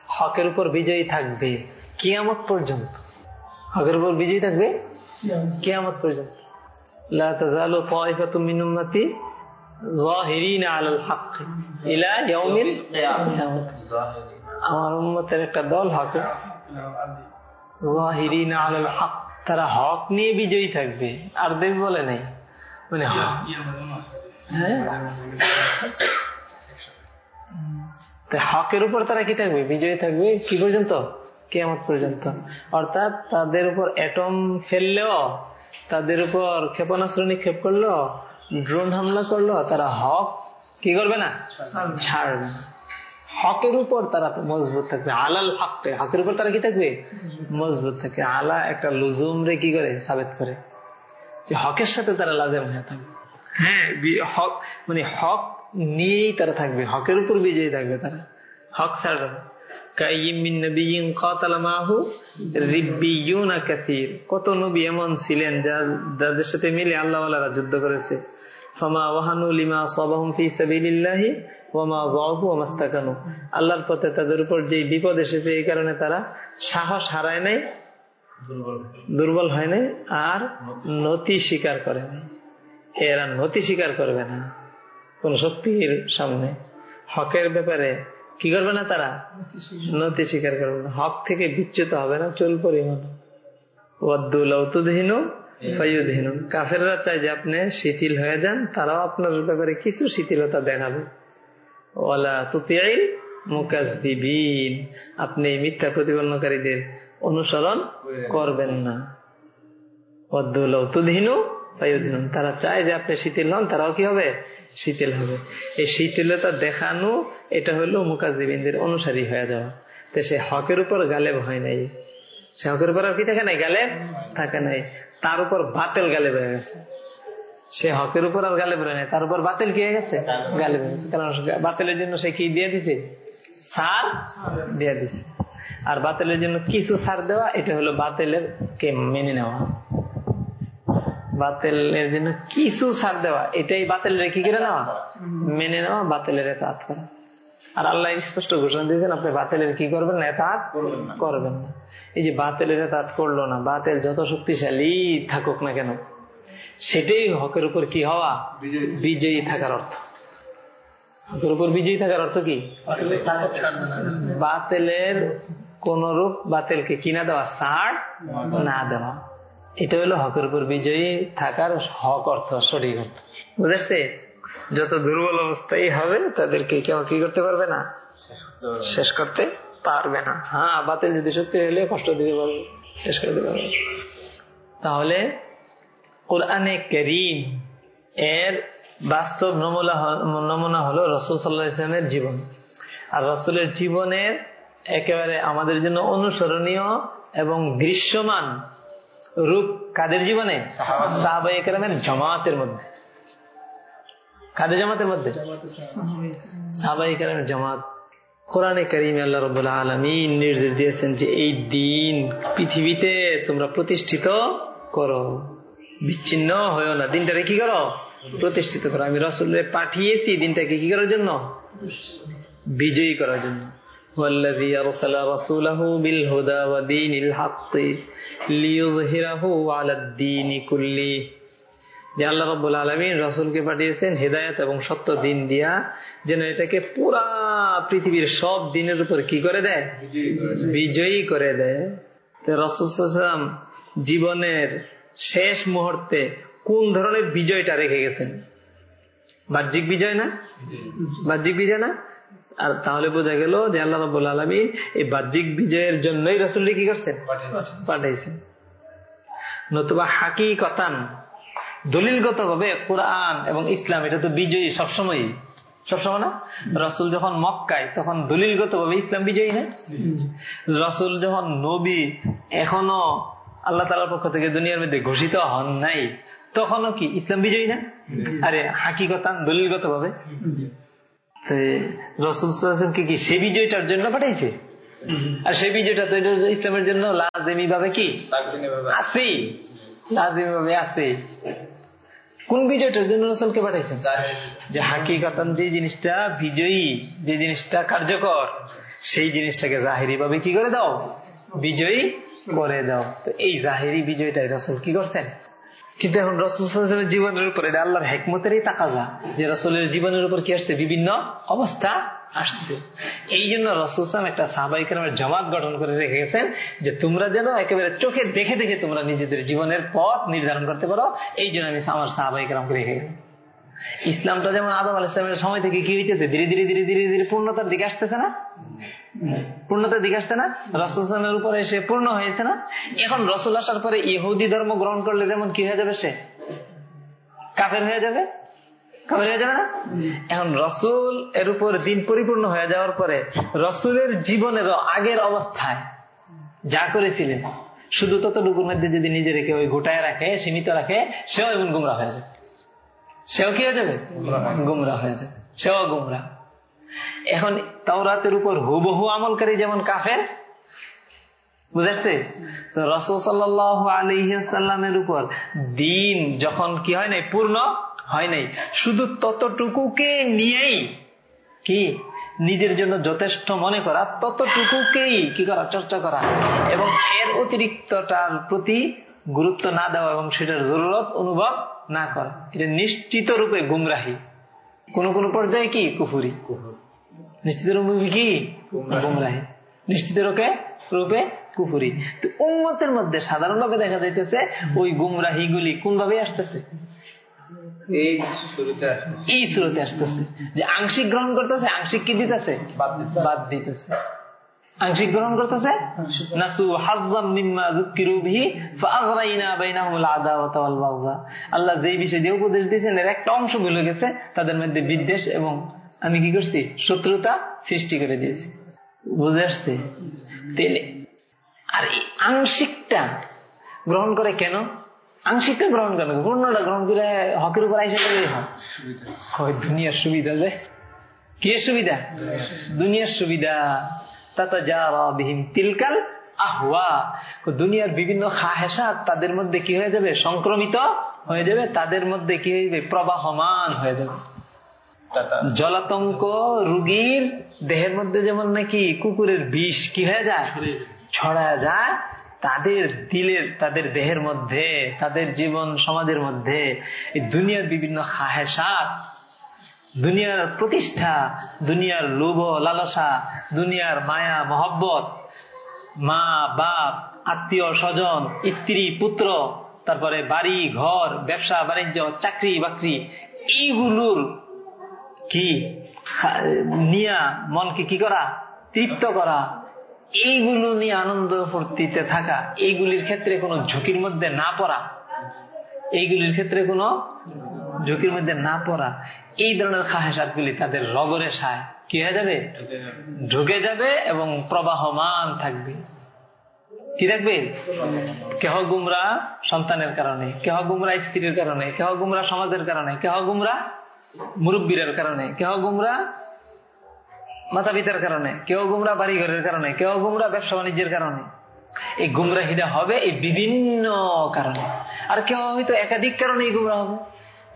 Speaker 2: হকের উপর বিজয়ী থাকবে কিয়ামত পর্যন্ত। হকের উপর বিজয়ী থাকবে কিয়ামত পর্যন্ত। আমার উম্মতের একটা দল হকে হক তারা হক নিয়ে বিজয়ী থাকবে। আর দেব বলে নাই। মানে হ্যাঁ। হকের উপর তারা কি থাকবে? বিজয়ী থাকবে? কি পর্যন্ত? কেমন পর্যন্ত। অর্থাৎ তাদের উপর অ্যাটম ফেললেও তাদের উপর ক্ষেপণাস্ত্র নিক্ষেপ করল ড্রোন হামলা করল তারা হক কি করবে না? ছাড়বে হকের উপর তারা মজবুত থাকবে। আলাল হকটে হকের উপর তারা কি থাকবে? মজবুত থাকে। আলা একটা লুজুম রে কি করে? সাবেত করে। যে হকের সাথে তারা লাজেম হয়ে থাকবে। হ্যাঁ হক মানে হক নিয়েই তারা থাকবে হকের উপর বিজয়ী থাকবে তারা। হক ছাড়বে না। কত নবী এমন ছিলেন যাদের সাথে মিলে আল্লাহ যুদ্ধ করেছে। আল্লাহর পথে তাদের উপর যে বিপদ এসেছে এই কারণে তারা সাহস হারায় নাই দুর্বল হয় নাই আর নতি স্বীকার করে নাই। এরা নতি স্বীকার করবে না। কোন শক্তির সামনে। হকের ব্যাপারে কি করবে না তারা? নতি স্বীকার করবে না। হক থেকে বিচ্যুত হবে না চুল পরিমাণ। কাফেররা চায় যে আপনি শিথিল হয়ে যান, তারাও আপনার ব্যাপারে কিছু শিথিলতা দেখাবে। ওয়ালা তুতিআইল মুকাদ্দিবিন আপনি মিথ্যা প্রতিপন্নকারীদের অনুসরণ করবেন না। ফায়ুদহিনুন তারা চায় যে আপনি শিথিল হন, তারাও কি হবে? শিথিল হবে। এই শিথিলতা দেখানো, এটা হলো মুকাজিবিনদের অনুসারী হয়ে যাওয়া। তো সে হকের উপর গালেব হয় নাই। সে হকের উপর আর কি থাকে নাই? গালেব থাকে নাই। তার উপর বাতেল গালেব হয়ে গেছে। সে হকের উপর আর গালেব হয় নাই। তার উপর বাতিল কি হয়ে গেছে? গালেব হয়ে গেছে। কারণ বাতিলের জন্য সে কি দিয়ে দিছে? সার দিয়ে দিছে। আর বাতিলের জন্য কিছু সার দেওয়া, এটা হলো বাতিলের কে মেনে নেওয়া। বাতিলের জন্য কিছু ছাড় দেওয়া। এটাই বাতিলের কি করে নেওয়া? মেনে নেওয়া বাতিলের এতাত করা। আর আল্লাহ স্পষ্ট ঘোষণা দিয়েছেন আপনি বাতিলের কি করবেন না এতাত করবেন না। এই যে বাতিলের এতাত করল না বাতিল যত শক্তিশালী থাকুক না কেন সেটাই হকের উপর কি হওয়া? বিজয়ী। থাকার অর্থ। হকের উপর বিজয়ী থাকার অর্থ কি? বাতিলের কোন রূপ বাতিলকে কিনা দেওয়া ছাড় না দেওয়া। এটা হলো হকের উপর বিজয়ী থাকার হক অর্থ সঠিক অর্থ। বুঝেছে? যত দুর্বল অবস্থায় হবে তাদেরকে কেউ কি করতে পারবে না? শেষ করতে পারবে না। হ্যাঁ বাতিল যদি সত্যি হলে কষ্ট দিতে পারবে। শেষ করতে পারবে। তাহলে কোরআনে করিম এর বাস্তব নমুনা নমুনা হলো রসুল সাল্লাহ ইসলামের জীবন। আর রসুলের জীবনের একেবারে আমাদের জন্য অনুসরণীয় এবং দৃশ্যমান রূপ কাদের জীবনে? সাহাবাই একরামের জামাতের মধ্যে। কাদের জামাতের মধ্যে? সাহাবাই একরামের জামাত। কোরআনে করিম আল্লাহ রবাহ আলমী নির্দেশ দিয়েছেন যে এই দিন পৃথিবীতে তোমরা প্রতিষ্ঠিত করো। বিচ্ছিন্ন হয়েও না। দিনটারে কি করো? প্রতিষ্ঠিত করো। আমি রসুলের পাঠিয়েছি দিনটাকে কি করার জন্য? বিজয়ী করার জন্য। والذي أرسل رسوله بالهدى ودين الحق ليظهره على الدين كله যে আল্লাহ রব্বুল আলমিন রসুলকে পাঠিয়েছেন হেদায়ত এবং সত্য দিন দিয়া যেন এটাকে পুরা পৃথিবীর সব দিনের উপর কি করে দেয় বিজয়ী করে দেয় রসুলাম জীবনের শেষ মুহূর্তে কোন ধরনের বিজয়টা রেখে গেছেন বাহ্যিক বিজয় না বাহ্যিক বিজয় না আর তাহলে বোঝা গেল যে আল্লাহ রব্বুল আলমী এই বাহ্যিক বিজয়ের জন্যই রসুল্লি কি করছেন? পাঠাইছেন নতুবা হাকি কথান দলিলগত ভাবে কোরআন এবং ইসলাম এটা তো বিজয়ী সবসময় সবসময় না? রসুল যখন মক্কায় তখন দলিলগত ভাবে ইসলাম বিজয়ী না? রসুল যখন নবী এখনও আল্লাহ তালার পক্ষ থেকে দুনিয়ার মধ্যে ঘোষিত হন নাই তখনও কি ইসলাম বিজয়ী না? আরে হাকি হাকিকতান দলিলগত ভাবে রসুলকে কি সে বিজয়টার জন্য পাঠাইছে? আর সেই বিজয়টা তো এটা ইসলামের জন্য লাজেমি ভাবে কি? আছে লাজেমি ভাবে আছে কোন বিজয়টার জন্য রসুলকে পাঠাইছেন? যে হাকিকাতান যে জিনিসটা বিজয়ী যে জিনিসটা কার্যকর সেই জিনিসটাকে জাহেরি ভাবে কি করে দাও? বিজয়ী করে দাও। তো এই জাহেরি বিজয়টাই রসুল কি করছেন? কিন্তু এখন রসুলের জীবনের উপর, এটা আল্লাহর হেকমতেরই তাকাজা যে রসুলের জীবনের উপর কি আসছে? বিভিন্ন অবস্থা আসছে। এই জন্য রসুলাম একটা সাহাবাই কেরামের জমাত গঠন করে রেখে গেছেন যে তোমরা যেন একেবারে চোখে দেখে দেখে তোমরা নিজেদের জীবনের পথ নির্ধারণ করতে পারো। এই জন্য আমি আমার সাহাবাই কেরামকে রেখে গেলাম। ইসলামটা যেমন আদম আল ইসলামের সময় থেকে কি হইতেছে? ধীরে ধীরে ধীরে ধীরে ধীরে পূর্ণতার দিকে আসতেছে না? পূর্ণতার দিকে আসছে না রসুলের উপরে এসে পূর্ণ হয়েছে না। এখন রসুল আসার পরে ইহুদি ধর্ম গ্রহণ করলে যেমন কি হয়ে যাবে সে? কাফের হয়ে যাবে? কাফের হয়ে যাবে না? এখন রসুল এর উপর দিন পরিপূর্ণ হয়ে যাওয়ার পরে রসুলের জীবনের আগের অবস্থায় যা করেছিলেন শুধু তত ততটুকুর মধ্যে যদি নিজের কেউ গোটায় রাখে সীমিত রাখে সেও এমন গুমরা হয়ে যাবে। সেও কি হয়ে যাবে। গুমরা হয়ে যাবে। সেও গুমরা। এখন তাওরাতের উপর হুবহু আমলকারী যেমন কাফের বুঝাচ্ছে তো রসুল সাল্লাহ আলহিসাল্লামের উপর দিন যখন কি হয় নাই? পূর্ণ হয় নাই। শুধু ততটুকুকে নিয়েই কি? নিজের জন্য যথেষ্ট মনে করা, ততটুকুকেই কি করা? চর্চা করা। এবং এর অতিরিক্তটার প্রতি গুরুত্ব না দেওয়া এবং সেটার জরুরত অনুভব না করা। এটা নিশ্চিত রূপে গুমরাহি। কোন কোন পর্যায়ে কি? কুফুরি। নিশ্চিত রূপে কি? গুমরাহি নিশ্চিত রূপে? রূপে কুফুরি। তো উন্মতের মধ্যে সাধারণভাবে দেখা যাইতেছে ওই গুমরাহি গুলি কোন ভাবে আসতেছে।
Speaker 3: এই শুরুতে
Speaker 2: আসতেছে। যে আংশিক গ্রহণ করতেছে আংশিক কি দিতেছে?
Speaker 3: বাদ
Speaker 2: দিতেছে। আংশিক গ্রহণ করতেছে? নাসু হাজ্জাম মিম্মা যুক্কিরু বিহি ফাআগরাইনা বাইনাহুমুল আদাওয়াতা ওয়াল বাগযা। আল্লাহ যেই বিষয় দিয়ে উপদেশ দিয়েছেন এর একটা অংশ ভুলে গেছে তাদের মধ্যে বিদ্বেষ এবং আমি কি করছি? শত্রুতা সৃষ্টি করে দিয়েছি। বুঝে আসছে? আর এই আংশিকটা গ্রহণ করে কেন? আংশিকটা গ্রহণ করে পূর্ণটা গ্রহণ করে হকের উপর আইসা গেলেই হয়।
Speaker 3: সুবিধা।
Speaker 2: দুনিয়ার সুবিধা যে? কি সুবিধা? দুনিয়ার সুবিধা। তাতা যারা বিহীন তিলকাল আহওয়া। দুনিয়ার বিভিন্ন খাহেসাত তাদের মধ্যে কি হয়ে যাবে? সংক্রমিত হয়ে যাবে। তাদের মধ্যে কি হয়ে যাবে? প্রবাহমান হয়ে যাবে। জলাতঙ্ক রুগীর দেহের মধ্যে যেমন নাকি কুকুরের বিষ কি হয়ে যায়? ছড়া যায়। তাদের দিলের তাদের দেহের মধ্যে তাদের জীবন সমাজের মধ্যে এই দুনিয়ার বিভিন্ন খাহেসাত দুনিয়ার প্রতিষ্ঠা দুনিয়ার লোভ লালসা দুনিয়ার মায়া মহব্বত মা বাপ আত্মীয় স্বজন স্ত্রী পুত্র তারপরে বাড়ি ঘর ব্যবসা বাণিজ্য চাকরি বাকরি এইগুলোর কি? নিয়া মনকে কি করা? তৃপ্ত করা। এইগুলো নিয়ে আনন্দ ফুর্তিতে থাকা এইগুলির ক্ষেত্রে কোনো ঝুঁকির মধ্যে না পড়া। এইগুলির ক্ষেত্রে কোনো ঝুঁকির মধ্যে না পড়া। এই ধরনের খাহেসাত গুলি তাদের রগরে সায়। কি হয়ে যাবে? ঢুকে যাবে। এবং প্রবাহমান থাকবে। কি থাকবে কেহ গুমরা সন্তানের কারণে কেহ গুমরা স্ত্রীর কারণে কেহ গুমরা সমাজের কারণে কেহ গুমরা মুরব্বীর কারণে কেহ গুমরা মাতা পিতার কারণে, কেউ গুমরা বাড়ি ঘরের কারণে, কেউ গুমরা ব্যবসা বাণিজ্যের কারণে। এই গুমরাহিটা হবে এই বিভিন্ন কারণে। আর কেউ হয়তো একাধিক কারণে গুমরা হবে।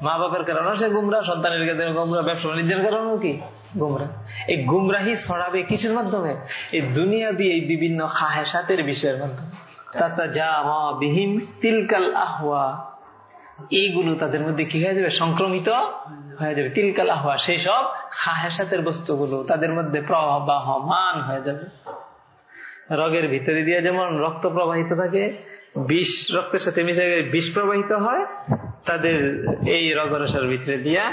Speaker 2: মা বাবার কারণে সে গুমরা, সন্তানের কারণে গুমরা, ব্যবসা বাণিজ্যের কারণেও কি? গুমরা। এই গুমরাহি ছড়াবে কিসের মাধ্যমে? এই দুনিয়াবি এই বিভিন্ন খাহেসাতের বিষয়ের মাধ্যমে। তাতা যা বিহীন তিলকাল আহওয়া। এইগুলো তাদের মধ্যে কি হয়ে যাবে? সংক্রমিত হয়ে যাবে। তিলকাল আহওয়া সেই সব খাহেসাতের বস্তুগুলো তাদের মধ্যে প্রবাহমান হয়ে যাবে। রগের ভিতরে দিয়ে যেমন রক্ত প্রবাহিত থাকে বিষ রক্তের সাথে মিশে বিষ প্রবাহিত হয় তাদের এই রগরসের ভিতরে দিয়া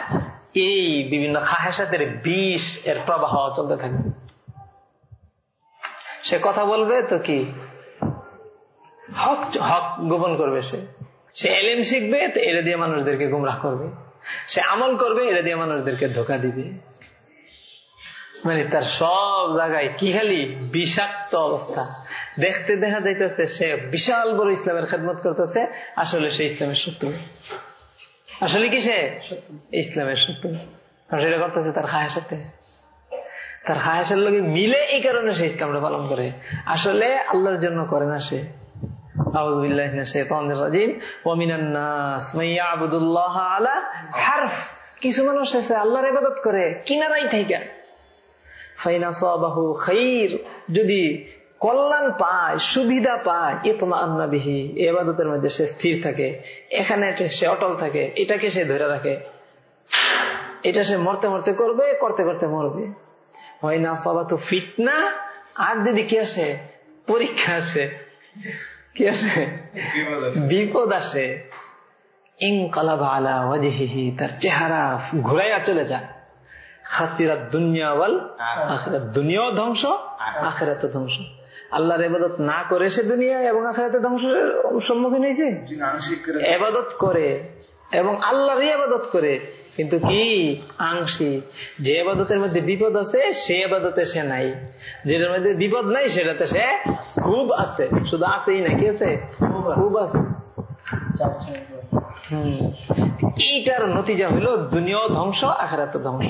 Speaker 2: এই বিভিন্ন খাহেসাতের বিষ এর প্রবাহ চলতে থাকে। সে কথা বলবে তো কি? হক হক গোপন করবে সে। সে এলেম শিখবে এটা দিয়ে মানুষদেরকে গুমরাহ করবে। সে আমল করবে, এটা দিয়ে মানুষদেরকে ধোকা দিবে। মানে তার সব জায়গায় কি খালি বিষাক্ত অবস্থা। দেখতে দেখা যাইতেছে, সে বিশাল বড় ইসলামের খেদমত করতেছে, আসলে সে ইসলামের শত্রু। আসলে কি সে? ইসলামের শত্রু। সেটা করতেছে তার খায়ের সাথে। তার খায়েসের লোকে মিলে এই কারণে সে ইসলামটা পালন করে। আসলে আল্লাহর জন্য করে না সে। أعوذ بالله من الشيطان الرجيم ومن الناس من يعبد الله على حرف কিছু মানুষ আছে আল্লাহর ইবাদত করে কিনারাই থেকে ফাইনা সাবাহু খাইর যদি কল্যাণ পায় সুবিধা পায় ইতমা আন্না বিহি এবাদতের মধ্যে সে স্থির থাকে এখানে সে অটল থাকে এটাকে সে ধরে রাখে এটা সে মরতে মরতে করবে করতে করতে মরবে হয় না সবা তো ফিটনা আর যদি কি আসে পরীক্ষা আসে কি আসে বিপদ আসে। ইনকালাবা আলা ওয়াজহিহি তার চেহারা ঘুরাইয়া চলে যায়। খাসিরাত দুনিয়া ওয়াল আখিরাত। দুনিয়াও ধ্বংস আখিরাতে। ধ্বংস। আল্লাহর এবাদত না করে সে দুনিয়া এবং আখিরাতে ধ্বংসের সম্মুখীন হয়েছে? এবাদত করে এবং আল্লাহরই আবাদত করে। কিন্তু কি? আংশিক। যে আবাদতের মধ্যে বিপদ আছে সে আবাদতে সে নাই। যেটার মধ্যে বিপদ নাই সেটাতে সে খুব আছে। শুধু আছেই না কি আছে? খুব আছে। এইটার নতিজা হলো দুনিয়াও ধ্বংস আখেরাত ধ্বংস।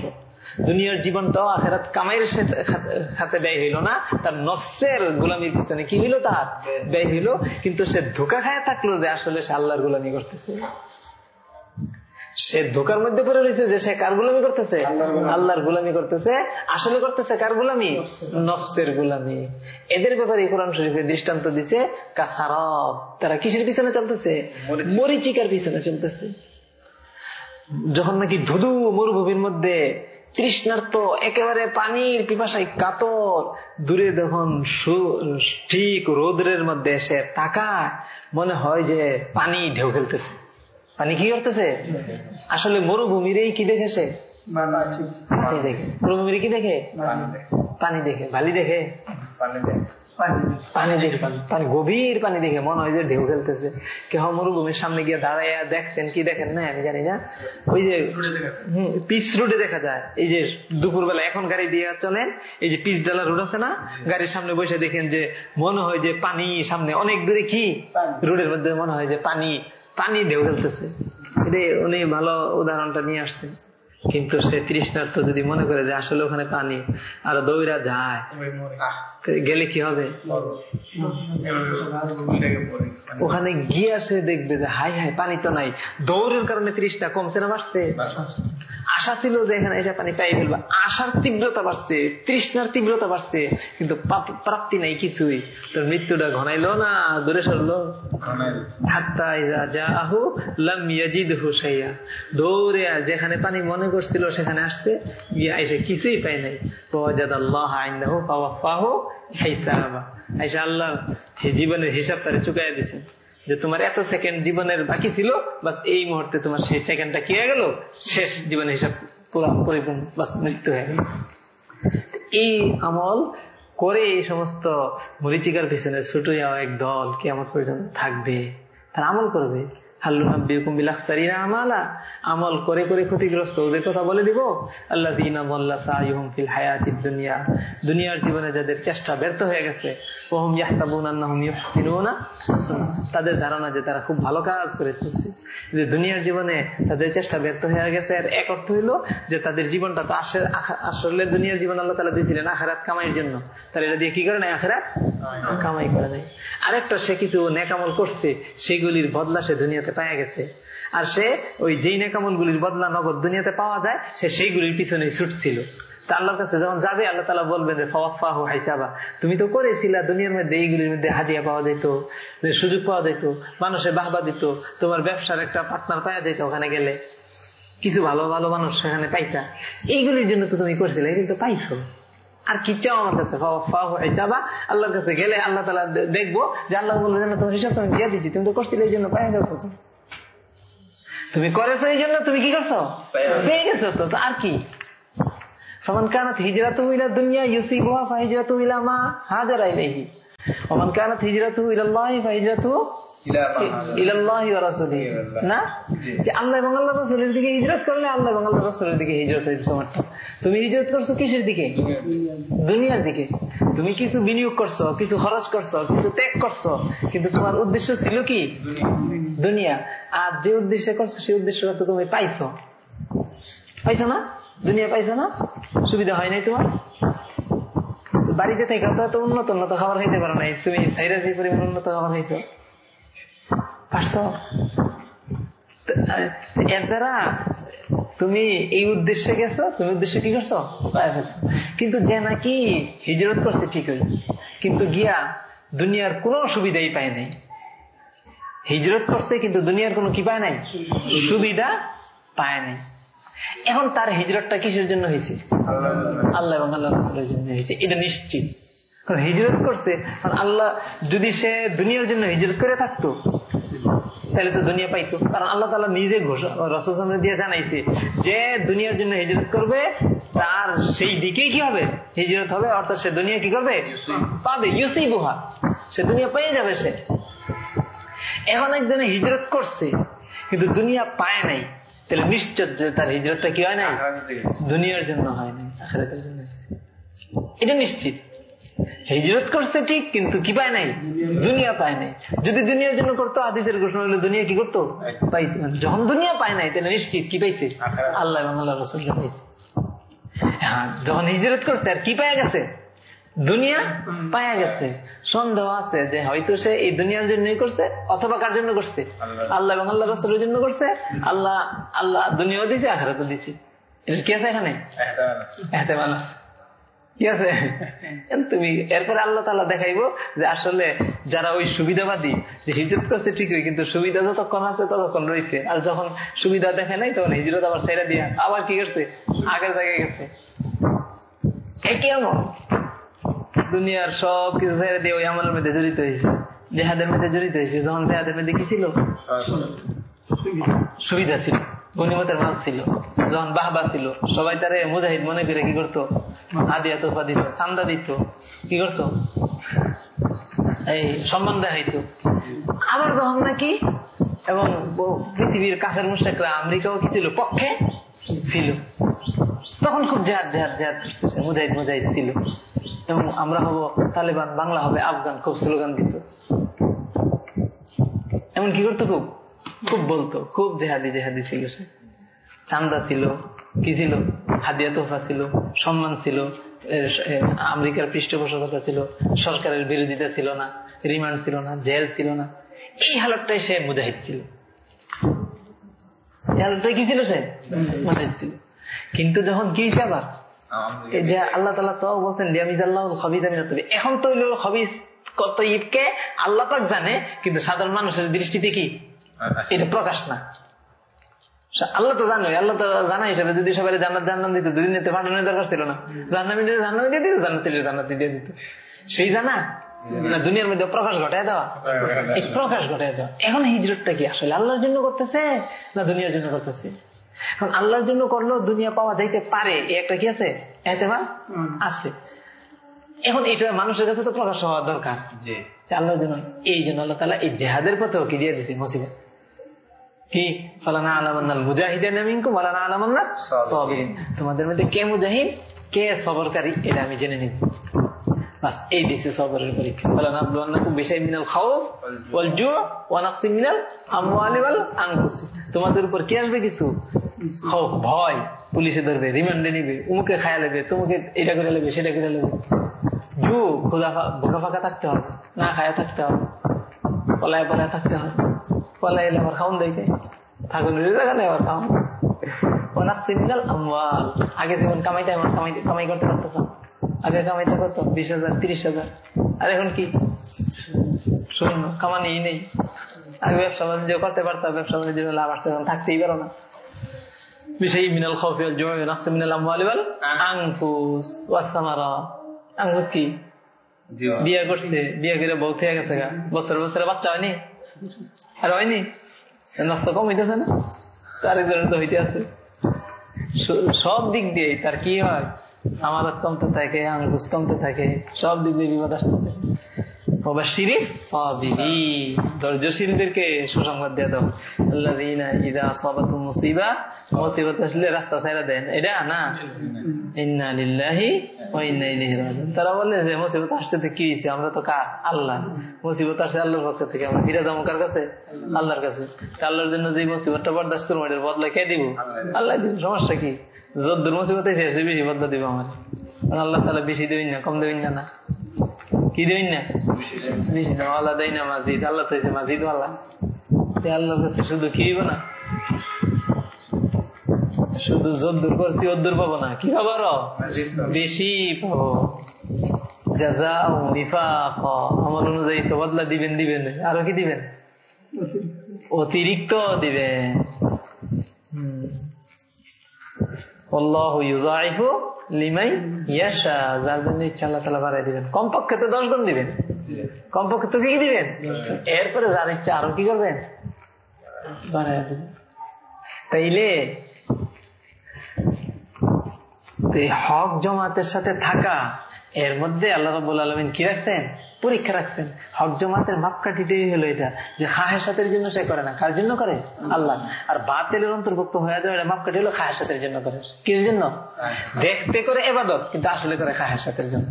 Speaker 2: দুনিয়ার জীবনটাও আখেরাত কামাইয়ের সাথে- সাথে ব্যয় হইল না। তার নফসের গোলামির পিছনে কি হইল তার? ব্যয় হইল। কিন্তু সে ধোকা খায় থাকল যে আসলে সে আল্লাহর গোলামি করতেছে। সে ধোকার মধ্যে পড়ে রয়েছে যে সে কার গোলামি করতেছে? আল্লাহর গোলামি। করতেছে। আসলে করতেছে কার গোলামি? নফসের। গোলামি। এদের ব্যাপারে কোরআন শরীফের দৃষ্টান্ত দিছে কাসারব তারা কিসের পিছনে চলতেছে? মরিচিকার পিছনে চলতেছে। যখন নাকি ধুধু মরুভূমির মধ্যে তৃষ্ণার্ত একেবারে পানির পিপাসায় কাতর দূরে যখন ঠিক রোদ্রের মধ্যে এসে তাকায় মনে হয় যে পানি ঢেউ খেলতেছে। পানি কি করতেছে? আসলে মরুভূমিরই কি দেখেছে? পানি দেখে। মরুভূমির কি দেখে? পানি দেখে। বালি দেখে? পানি দেখে। পানি গভীর পানি দেখে। মনে হয় যে ঢেউ খেলতেছে। কেহ মরুভূমির সামনে গিয়ে দাঁড়াইয়া দেখছেন কি দেখেন না? আমি জানি না। ওই যে পিচ রোডে দেখা যায়। এই যে দুপুরবেলা এখন গাড়ি দিয়ে চলেন এই যে পিচ ডালা রোড আছে না? গাড়ির সামনে বসে দেখেন যে মনে হয় যে পানি সামনে অনেক দূরে কি? রোডের মধ্যে মনে হয় যে পানি পানি ঢেউ খেলতেছে উনি ভালো উদাহরণটা নিয়ে আসছেন। কিন্তু সে তৃষ্ণার্থ যদি মনে করে যে আসলে ওখানে পানি, আর দৌড়া যায়। গেলে কি হবে? ওখানে গিয়ে সে দেখবে যে হাই হাই পানি তো নাই। দৌড়ের কারণে তৃষ্ণা কমছে না, বাড়ছে। আশা ছিল যে এখানে এসে পানি পাই ফেলবা। আশার তীব্রতা বাড়ছে, তৃষ্ণার তীব্রতা বাড়ছে, কিন্তু প্রাপ্তি নাই কিছুই। তোর মৃত্যুটা ঘনাইলো না, দূরে সরলো। দৌড়ে যেখানে পানি মনে করছিল, সেখানে আসছে, গিয়া এসে কিছুই পাই নাই। ওয়াজাদাল্লাহ ইনদাহু আল্লাহ জীবনের হিসাব যে তোমার এত সেকেন্ড জীবনের বাকি ছিল, বাস এই মুহূর্তে তোমার সেই সেকেন্ডটা কি গেল? শেষ জীবনের হিসাব পুরো পরিপূর্ণ, বাস মৃত্যু হয়ে গেল। এই আমল করে এই সমস্ত মরিচিকার পিছনে ছুটে এক দল কেমন পর্যন্ত থাকবে, তারা আমল করবে। আমালা। আমল করে করে ক্ষতিগ্রস্ত ওদের কথা বলে দিব। আল্লাহ ফিল হায়াতিদ দুনিয়া। দুনিয়ার জীবনে যাদের চেষ্টা ব্যর্থ হয়ে গেছে ওহম ইয়াহসাবুন। তাদের ধারণা যে তারা খুব ভালো কাজ করে চলছে। যে দুনিয়ার জীবনে তাদের চেষ্টা ব্যর্থ হয়ে গেছে আর এক অর্থ হইল যে তাদের জীবনটা তো আসে- আসলে দুনিয়ার জীবন আল্লাহ তালা দিয়েছিলেন আখারাত কামাইয়ের জন্য। তারা এটা দিয়ে কি করে নাই আখারাত? কামাই করে নাই। আরেকটা সে কিছু নেকামল করছে সেগুলির বদলা সে দুনিয়াতে পাওয়া গেছে। আর সে ওই যেই নেকামল গুলির বদলা নগদ দুনিয়াতে পাওয়া যায়, সে সেইগুলির পিছনে ছুটছিল তা আল্লাহর কাছে যখন যাবে, আল্লাহ তালা বলবেন যে ফাহু হাইসাবা। তুমি তো করেছিলা, দুনিয়ার মধ্যে এইগুলির মধ্যে হাদিয়া পাওয়া যেত যে সুযোগ পাওয়া যেত মানুষে বাহবা দিত, তোমার ব্যবসার একটা পার্টনার পাওয়া যেত ওখানে গেলে। কিছু ভালো ভালো মানুষ সেখানে পাইতা। এইগুলির জন্য তো তুমি করছিলে, এগুলি তো পাইছো। আর কি চাও আমার কাছে যাবা আল্লাহর কাছে গেলে আল্লাহ তালা দে- দেখবো যে আল্লাহ বলবে যে না, তোমার হিসাব তো আমি দিয়ে দিচ্ছি তুমি তো করছিলে এই জন্য পাই গেছো তো। তুমি করেছো এই জন্য তুমি কি করছো পেয়ে গেছো তো তো আর কি فمن كانت هجرته الى الدنيا يصيبها فهجرته الى ما هاجر اليه ومن كانت هجرته الى الله فهجرته ইলাল্লাহি ওয়া রাসূলিহি না? যে আল্লাহ এবং আল্লাহ রাসূলের দিকে হিজরত করলে আল্লাহ এবং আল্লাহ রাসূলের দিকে হিজরত হয়েছে তোমারটা তুমি হিজরত করছ কিসের দিকে? দুনিয়ার দিকে। তুমি কিছু বিনিয়োগ করছ কিছু খরচ করছ কিছু ত্যাগ করছ কিন্তু তোমার উদ্দেশ্য ছিল কি? দুনিয়া। আর যে উদ্দেশ্যে করছ সেই উদ্দেশ্যটা তো তুমি পাইছো। পাইছো না? দুনিয়া পাইছো না? সুবিধা হয় নাই তোমার? বাড়িতে থেকে তো উন্নত উন্নত খাবার খাইতে পারো নাই। তুমি সাইরা যে পরিমাণ উন্নত খাবার খাইছো। এর দ্বারা তুমি এই উদ্দেশ্যে গেছো? তুমি উদ্দেশ্যে কি করছ? ফেলছো। কিন্তু যে নাকি হিজরত করছে ঠিকই কিন্তু গিয়া দুনিয়ার কোনো সুবিধাই পায় নাই। হিজরত করছে কিন্তু দুনিয়ার কোনো কি পায় নাই? সুবিধা পায় নাই। এখন তার হিজরতটা কিসের জন্য হয়েছে আল্লাহ। এবং আল্লাহ রসুলের জন্য হয়েছে এটা নিশ্চিত। কারণ হিজরত করছে। কারণ আল্লাহ যদি সে দুনিয়ার জন্য হিজরত করে থাকতো তাহলে তো দুনিয়া পাইতো। কারণ আল্লাহ তালা নিজে রসুল সামনে দিয়ে জানাইছে যে দুনিয়ার জন্য হিজরত করবে তার সেই দিকেই কি হবে? হিজরত হবে অর্থাৎ সে দুনিয়া কি করবে? পাবে। ইউসি বুহা সে দুনিয়া পেয়ে যাবে সে। এখন একজনে হিজরত করছে কিন্তু দুনিয়া পায় নাই তাহলে নিশ্চয় যে তার হিজরতটা কি হয় নাই? দুনিয়ার জন্য হয় নাই আখেরাতের জন্য এটা নিশ্চিত। হিজরত করছে ঠিক কিন্তু কি পায় নাই? দুনিয়া পায় নাই। যদি দুনিয়ার জন্য করতো আদিতের ঘোষণা হলে দুনিয়া কি করতো? পাইতো যখন দুনিয়া পায় নাই তাহলে নিশ্চিত কি পাইছে? আল্লাহ এবং আল্লাহ রসুল পাইছে। হ্যাঁ যখন হিজরত করছে আর কি পায়া গেছে? দুনিয়া পায়া গেছে। সন্দেহ আছে যে হয়তো সে এই দুনিয়ার জন্যই করছে অথবা কার জন্য করছে? আল্লাহ এবং আল্লাহ রসুলের জন্য করছে। আল্লাহ আল্লাহ দুনিয়াও দিছে আখারাতও দিছে। এটা কি আছে এখানে? এহতেমাল আছে। ঠিক আছে? তুমি এরপরে আল্লাহ তালা দেখাইবো যে আসলে যারা ওই সুবিধাবাদী যে হিজরত করছে ঠিকই কিন্তু সুবিধা যতক্ষণ আছে ততক্ষণ রয়েছে আর যখন সুবিধা দেখে নাই তখন হিজরত আবার ছেড়ে দিয়া আবার কি করছে? আগের জায়গায় গেছে। কেমন দুনিয়ার সব কিছু ছেড়ে দিয়ে ওই আমলের মধ্যে জড়িত হয়েছে। জেহাদের মধ্যে জড়িত হয়েছে। যখন জেহাদের মধ্যে কি ছিল? সুবিধা ছিল। গণিমতের মাল ছিল? যখন বাহবা ছিল, সবাই তারে মুজাহিদ মনে করে কি করতো? হাদিয়া তোফা দিত, চান্দা দিত। কি করতো? এই সম্মান দেখাইতো। আবার যখন নাকি এবং পৃথিবীর কাফের মুশাকরা আমেরিকাও কি ছিল? পক্ষে ছিল। তখন খুব জেহাদ জেহাদ জেহাদ মুজাহিদ মুজাহিদ ছিল। এবং আমরা হব তালেবান, বাংলা হবে আফগান, খুব স্লোগান দিত। এমন কি করতো খুব? খুব বলতো খুব জেহাদি জেহাদি ছিল সে। চান্দা ছিল কি ছিল? হাদিয়া তোফা ছিল সম্মান ছিল আমেরিকার পৃষ্ঠপোষকতা ছিল সরকারের বিরোধিতা ছিল না রিমান্ড ছিল না জেল ছিল না। এই হালতটাই সে মুজাহিদ ছিল। হালতটাই কি ছিল সে? মুজাহিদ ছিল। কিন্তু যখন কি হয়েছে আবার? যে আল্লাহ তালা তো বলছেন লিয়ামিজ আল্লাহ আমি এখন তো হইল হবিজ কত ইবকে আল্লাহ পাক জানে কিন্তু সাধারণ মানুষের দৃষ্টিতে কি? এটা প্রকাশ না। আল্লাহ তো জানো আল্লাহ তো জানা হিসাবে যদি সবাই জান্নাত জান্নাত দিত দুদিনেতে পাঠানোর দরকার ছিল না। জান্নাতি দিলে জান্নাত দিয়ে দিত জান্নাতি জান্নাতি দিয়ে দিত। সেই জানা? না দুনিয়ার মধ্যে প্রকাশ ঘটায় দেওয়া। এই প্রকাশ ঘটায় দেওয়া। এখন হিজরতটা কি আসলে আল্লাহর জন্য করতেছে না দুনিয়ার জন্য করতেছে? এখন আল্লাহর জন্য করলেও দুনিয়া পাওয়া যাইতে পারে। এই একটা কি আছে? এতে আছে। এখন এটা মানুষের কাছে তো প্রকাশ হওয়া দরকার। আল্লাহর জন্য এই জন্য আল্লাহ তালা এই জেহাদের পথেও কি দিয়ে দিছে মুসিবত? কি? তোমাদের মধ্যে কে মুজাহিদ? কে সবরকারী? এটা আমি জেনে নিব। এই সবরের পরীক্ষা। তোমাদের উপর কি আসবে কিছু? ভয়। পুলিশে ধরবে, রিমান্ডে নিবে, উমুকে খায়া নেবে তোমাকে এটা করে নেবে সেটা করে নেবে জু খোদা বোকা ফাঁকা থাকতে হবে, না খায়া থাকতে হবে, পলায় পলায় থাকতে হবে। পলায় এলে আবার খাউন দেখে। থাকুন জায়গা নেই আবার খাউন অনাক সিগনাল আমওয়াল। আগে যেমন কামাইতে এমন কামাইতে কামাই করতে পারতেছ আগে কামাইতে কত? বিশ হাজার তিরিশ হাজার। আর এখন কি? শূন্য কামানি নেই। আগে ব্যবসা বাণিজ্য করতে পারতাম ব্যবসা বাণিজ্য লাভ আসতে থাকতেই পারো না। বিষয় মিনাল খৌফি ওয়াল মিনাল আমওয়ালি ওয়াল আনফুস ওয়াস সামারাত আনফুস কি? বিয়ে করছে বিয়ে করে বউ থেকে গেছে বছর বছরে বাচ্চা হয়নি? আর হয়নি? নষ্ট কম হইতেছে না? আরেকজনের তো হইতে আছে। সব দিক দিয়ে তার কি হয়? আমাদের কমতে থাকে আঙ্গুস কমতে থাকে সব দিক দিয়ে বিপদ সাবিরিন ধৈর্যশীলদেরকে সুসংবাদ দিয়ে দাও। আল্লাযীনা আসাবাতুম মুসিবা মুসিবত আসলে রাস্তা ছেড়ে দেন। এটা না? ইন্না লিল্লাহি তারা বলে যে, মুসিবত আসতে তো কি আমরা তো কার? আল্লাহ। মুসিবত আসে আল্লাহর পক্ষ থেকে। আমরা ফিরে যাব কার কাছে? আল্লাহর কাছে। আল্লাহর জন্য যে মুসিবতটা বরদাস্ত করব, এটার বদলা কে দিব? আল্লাহ দিব। সমস্যা কি? যদ্দুর মুসিবত এসে বেশি বদলা দিব আমার। আল্লাহ তালা বেশি দেবেন না, কম দেবেন না কি দেবেন না? বেশি না। আল্লাহ দেয় না মাজিদ। আল্লাহ চাইছে মাজিদ আল্লাহ আল্লাহর কাছে শুধু কি না? শুধু যদ্দুর করছি অদ্দুর পাবো না, কি খবর? বেশি পাবো। আমার অনুযায়ী তো বদলা দিবেন দিবেন। আরও কি দিবেন? অতিরিক্ত দিবেন। দিবেন। কমপক্ষে তো দশ গুণ দিবেন। কমপক্ষে তো কি কি দিবেন? এরপরে যার ইচ্ছা আরও কি করবেন? তাইলে হক জমাতের সাথে থাকা, এর মধ্যে আল্লাহ রাব্বুল আলমিন কি রাখছেন? পরীক্ষা রাখছেন। হক জমাতের মাপকাঠিটাই হলো এটা, যে খাহেসাতের জন্য সে করে না। কার জন্য করে? আল্লাহ। আর বাতিলের অন্তর্ভুক্ত হয়ে এটা মাপকাঠি হলো খাহেসাতের জন্য করে। কির জন্য? দেখতে করে এবাদত, কিন্তু আসলে করে খাহেসাতের জন্য।